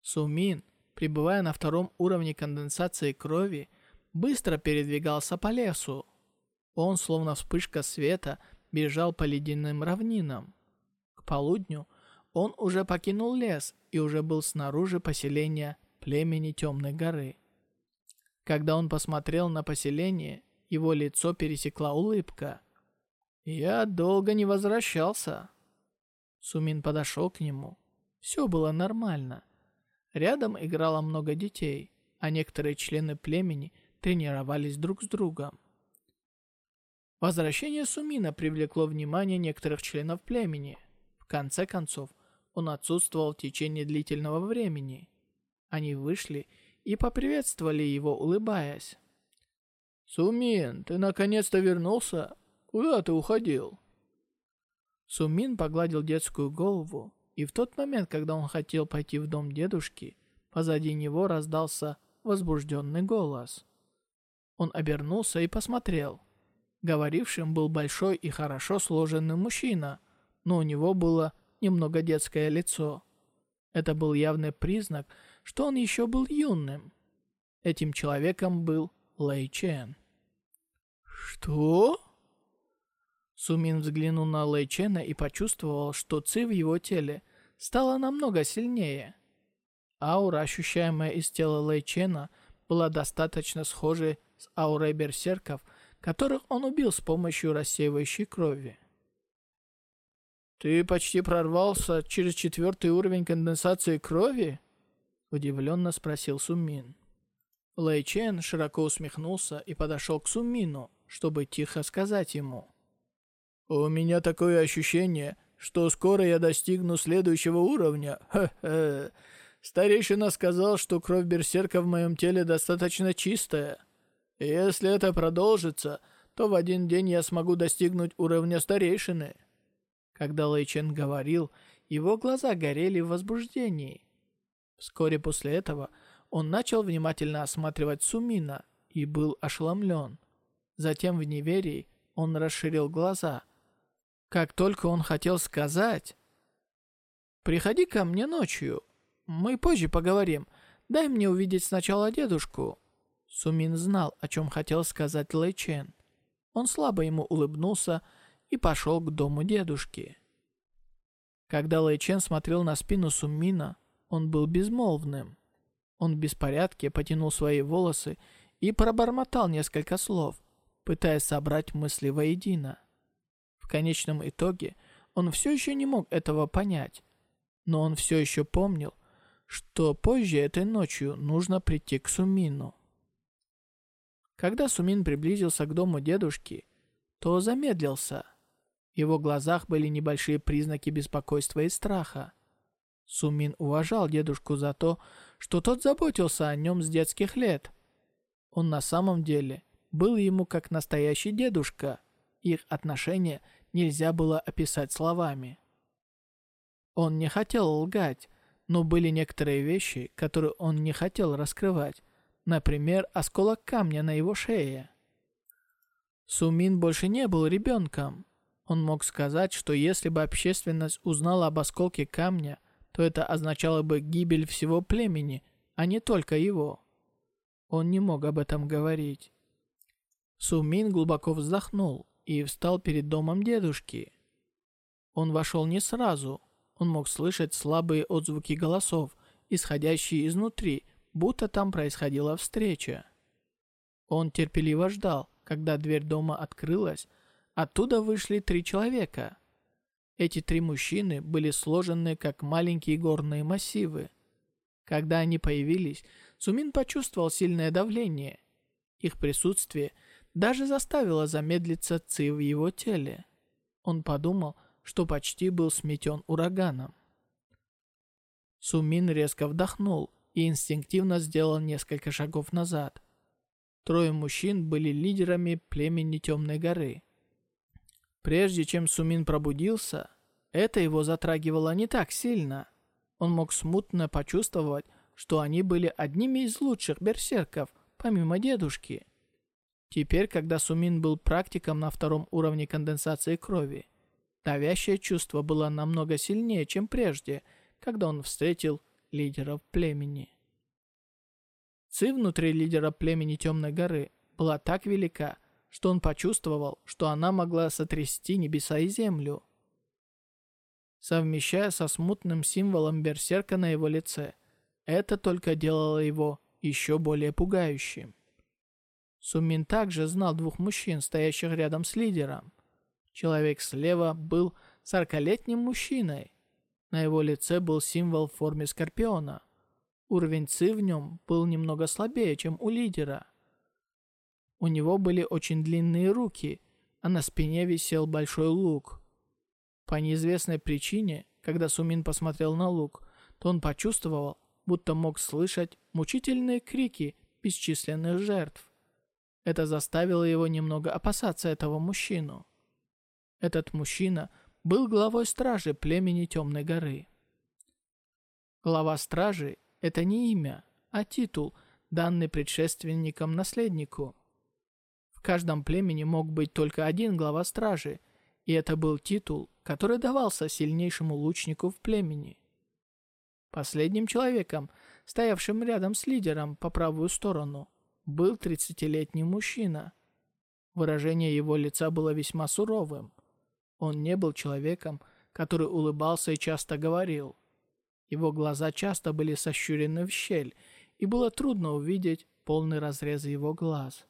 Сумин, пребывая на втором уровне конденсации крови, быстро передвигался по лесу. Он, словно вспышка света, бежал по ледяным равнинам. К полудню он уже покинул лес и уже был снаружи поселения племени Темной горы. Когда он посмотрел на поселение, его лицо пересекла улыбка – «Я долго не возвращался». Сумин подошел к нему. Все было нормально. Рядом играло много детей, а некоторые члены племени тренировались друг с другом. Возвращение Сумина привлекло внимание некоторых членов племени. В конце концов, он отсутствовал в течение длительного времени. Они вышли и поприветствовали его, улыбаясь. «Сумин, ты наконец-то вернулся? Куда ты уходил?» Сумин погладил детскую голову, и в тот момент, когда он хотел пойти в дом дедушки, позади него раздался возбужденный голос. Он обернулся и посмотрел. Говорившим был большой и хорошо сложенный мужчина, но у него было немного детское лицо. Это был явный признак, что он еще был юным. Этим человеком был Лэй Чен. «Что?» Сумин взглянул на Лэй Чена и почувствовал, что ци в его теле стала намного сильнее. Аура, ощущаемая из тела Лэй Чена, была достаточно схожей с аурой берсерков, которых он убил с помощью рассеивающей крови. «Ты почти прорвался через четвертый уровень конденсации крови?» Удивленно спросил Сумин. Лэй Чен широко усмехнулся и подошел к Сумину, чтобы тихо сказать ему. «У меня такое ощущение, что скоро я достигну следующего уровня. Ха-ха. Старейшина сказал, что кровь берсерка в моем теле достаточно чистая. И если это продолжится, то в один день я смогу достигнуть уровня старейшины». Когда Лэй Чен говорил, его глаза горели в возбуждении. Вскоре после этого он начал внимательно осматривать Сумина и был ошеломлен. Затем в неверии он расширил глаза. Как только он хотел сказать «Приходи ко мне ночью, мы позже поговорим, дай мне увидеть сначала дедушку». Сумин знал, о чем хотел сказать Лэй Чен. Он слабо ему улыбнулся и пошел к дому дедушки. Когда Лэй Чен смотрел на спину Суммина, он был безмолвным. Он в беспорядке потянул свои волосы и пробормотал несколько слов, пытаясь собрать мысли воедино. В конечном итоге он все еще не мог этого понять, но он все еще помнил, что позже этой ночью нужно прийти к Сумину. Когда Сумин приблизился к дому дедушки, то замедлился – в его глазах были небольшие признаки беспокойства и страха. Сумин уважал дедушку за то, что тот заботился о нем с детских лет. Он на самом деле был ему как настоящий дедушка. Их отношения нельзя было описать словами. Он не хотел лгать, но были некоторые вещи, которые он не хотел раскрывать. Например, осколок камня на его шее. Сумин больше не был ребенком. Он мог сказать, что если бы общественность узнала об осколке камня, то это означало бы гибель всего племени, а не только его. Он не мог об этом говорить. Сумин глубоко вздохнул и встал перед домом дедушки. Он вошел не сразу. Он мог слышать слабые отзвуки голосов, исходящие изнутри, будто там происходила встреча. Он терпеливо ждал, когда дверь дома открылась, Оттуда вышли три человека. Эти три мужчины были сложены как маленькие горные массивы. Когда они появились, Сумин почувствовал сильное давление. Их присутствие даже заставило замедлиться ци в его теле. Он подумал, что почти был сметен ураганом. Сумин резко вдохнул и инстинктивно сделал несколько шагов назад. Трое мужчин были лидерами племени Темной горы. Прежде чем Сумин пробудился, это его затрагивало не так сильно. Он мог смутно почувствовать, что они были одними из лучших берсерков, помимо дедушки. Теперь, когда Сумин был практиком на втором уровне конденсации крови, давящее чувство было намного сильнее, чем прежде, когда он встретил лидеров племени. Ци внутри лидера племени Темной горы была так велика, что он почувствовал, что она могла сотрясти небеса и землю. Совмещая со смутным символом берсерка на его лице, это только делало его еще более пугающим. Сумин также знал двух мужчин, стоящих рядом с лидером. Человек слева был сорокалетним мужчиной. На его лице был символ в форме скорпиона. Уровень ци в нем был немного слабее, чем у лидера. У него были очень длинные руки, а на спине висел большой лук. По неизвестной причине, когда Сумин посмотрел на лук, то он почувствовал, будто мог слышать мучительные крики бесчисленных жертв. Это заставило его немного опасаться этого мужчину. Этот мужчина был главой стражи племени Темной горы. Глава стражи – это не имя, а титул, данный предшественникам-наследнику. В каждом племени мог быть только один глава стражи, и это был титул, который давался сильнейшему лучнику в племени. Последним человеком, стоявшим рядом с лидером по правую сторону, был 30-летний мужчина. Выражение его лица было весьма суровым. Он не был человеком, который улыбался и часто говорил. Его глаза часто были сощурены в щель, и было трудно увидеть полный разрез его глаз.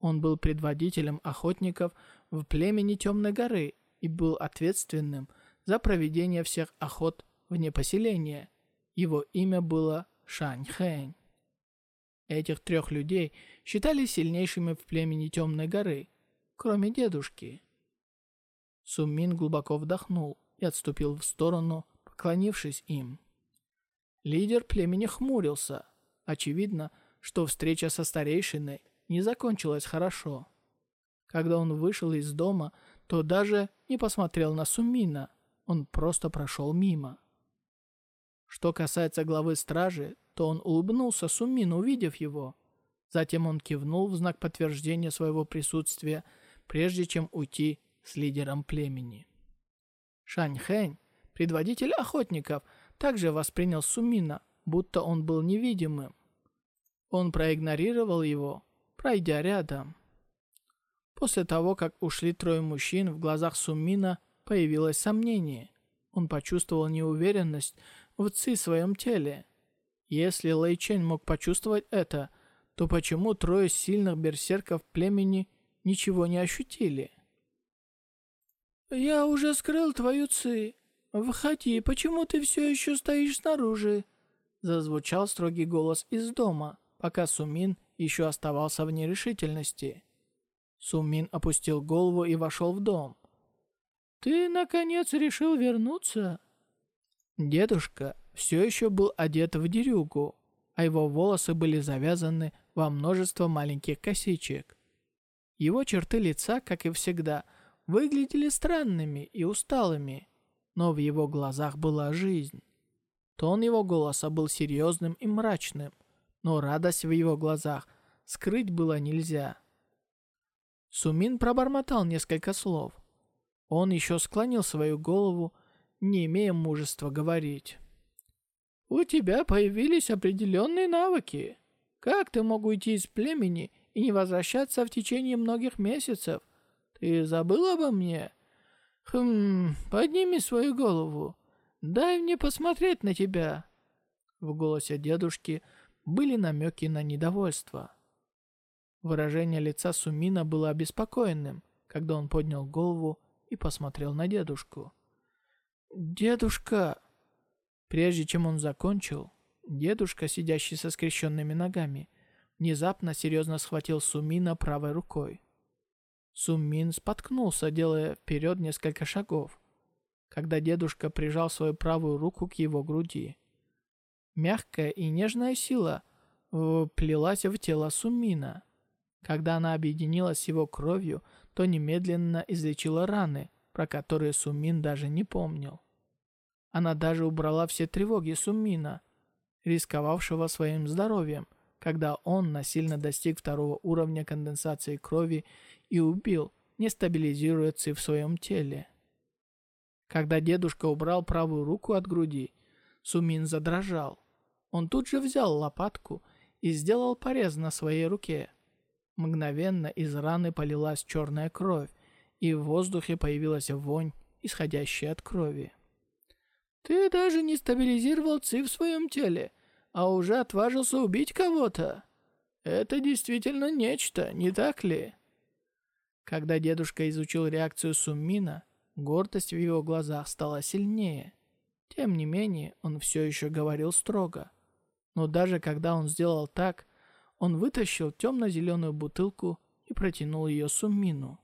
Он был предводителем охотников в племени Темной горы и был ответственным за проведение всех охот вне поселения. Его имя было Шань Хэнь. Этих трех людей считали сильнейшими в племени Темной горы, кроме дедушки. Суммин глубоко вдохнул и отступил в сторону, поклонившись им. Лидер племени хмурился. Очевидно, что встреча со старейшиной не закончилась хорошо. Когда он вышел из дома, то даже не посмотрел на Сумина, он просто прошел мимо. Что касается главы стражи, то он улыбнулся Сумину, увидев его. Затем он кивнул в знак подтверждения своего присутствия, прежде чем уйти с лидером племени. Шань Хэнь, предводитель охотников, также воспринял Сумина, будто он был невидимым. Он проигнорировал его, пройдя рядом. После того, как ушли трое мужчин, в глазах Сумина появилось сомнение. Он почувствовал неуверенность в ци своем теле. Если Лэй Чэнь мог почувствовать это, то почему трое сильных берсерков племени ничего не ощутили? «Я уже скрыл твою ци. Входи, почему ты все еще стоишь снаружи?» Зазвучал строгий голос из дома, пока Сумин еще оставался в нерешительности. Сумин опустил голову и вошел в дом. «Ты, наконец, решил вернуться?» Дедушка все еще был одет в дерюгу, а его волосы были завязаны во множество маленьких косичек. Его черты лица, как и всегда, выглядели странными и усталыми, но в его глазах была жизнь. Тон его голоса был серьезным и мрачным, но радость в его глазах скрыть было нельзя. Сумин пробормотал несколько слов. Он еще склонил свою голову, не имея мужества говорить. «У тебя появились определенные навыки. Как ты мог уйти из племени и не возвращаться в течение многих месяцев? Ты забыл обо мне? Хм, подними свою голову. Дай мне посмотреть на тебя». В голосе дедушки были намеки на недовольство. Выражение лица Сумина было обеспокоенным, когда он поднял голову и посмотрел на дедушку. «Дедушка!» Прежде чем он закончил, дедушка, сидящий со скрещенными ногами, внезапно серьезно схватил Сумина правой рукой. Сумин споткнулся, делая вперед несколько шагов, когда дедушка прижал свою правую руку к его груди. Мягкая и нежная сила вплелась в тело Сумина. Когда она объединилась с его кровью, то немедленно излечила раны, про которые Сумин даже не помнил. Она даже убрала все тревоги Сумина, рисковавшего своим здоровьем, когда он насильно достиг второго уровня конденсации крови и убил, не стабилизируя ци в своем теле. Когда дедушка убрал правую руку от груди, Сумин задрожал. Он тут же взял лопатку и сделал порез на своей руке. Мгновенно из раны полилась черная кровь, и в воздухе появилась вонь, исходящая от крови. «Ты даже не стабилизировал ЦИ в своем теле, а уже отважился убить кого-то. Это действительно нечто, не так ли?» Когда дедушка изучил реакцию Суммина, гордость в его глазах стала сильнее. Тем не менее, он все еще говорил строго. Но даже когда он сделал так, он вытащил темно-зеленую бутылку и протянул ее Суммину.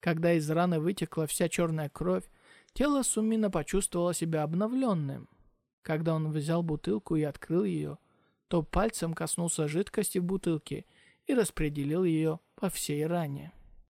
Когда из раны вытекла вся черная кровь, тело Суммина почувствовало себя обновленным. Когда он взял бутылку и открыл ее, то пальцем коснулся жидкости в бутылке и распределил ее по всей ране.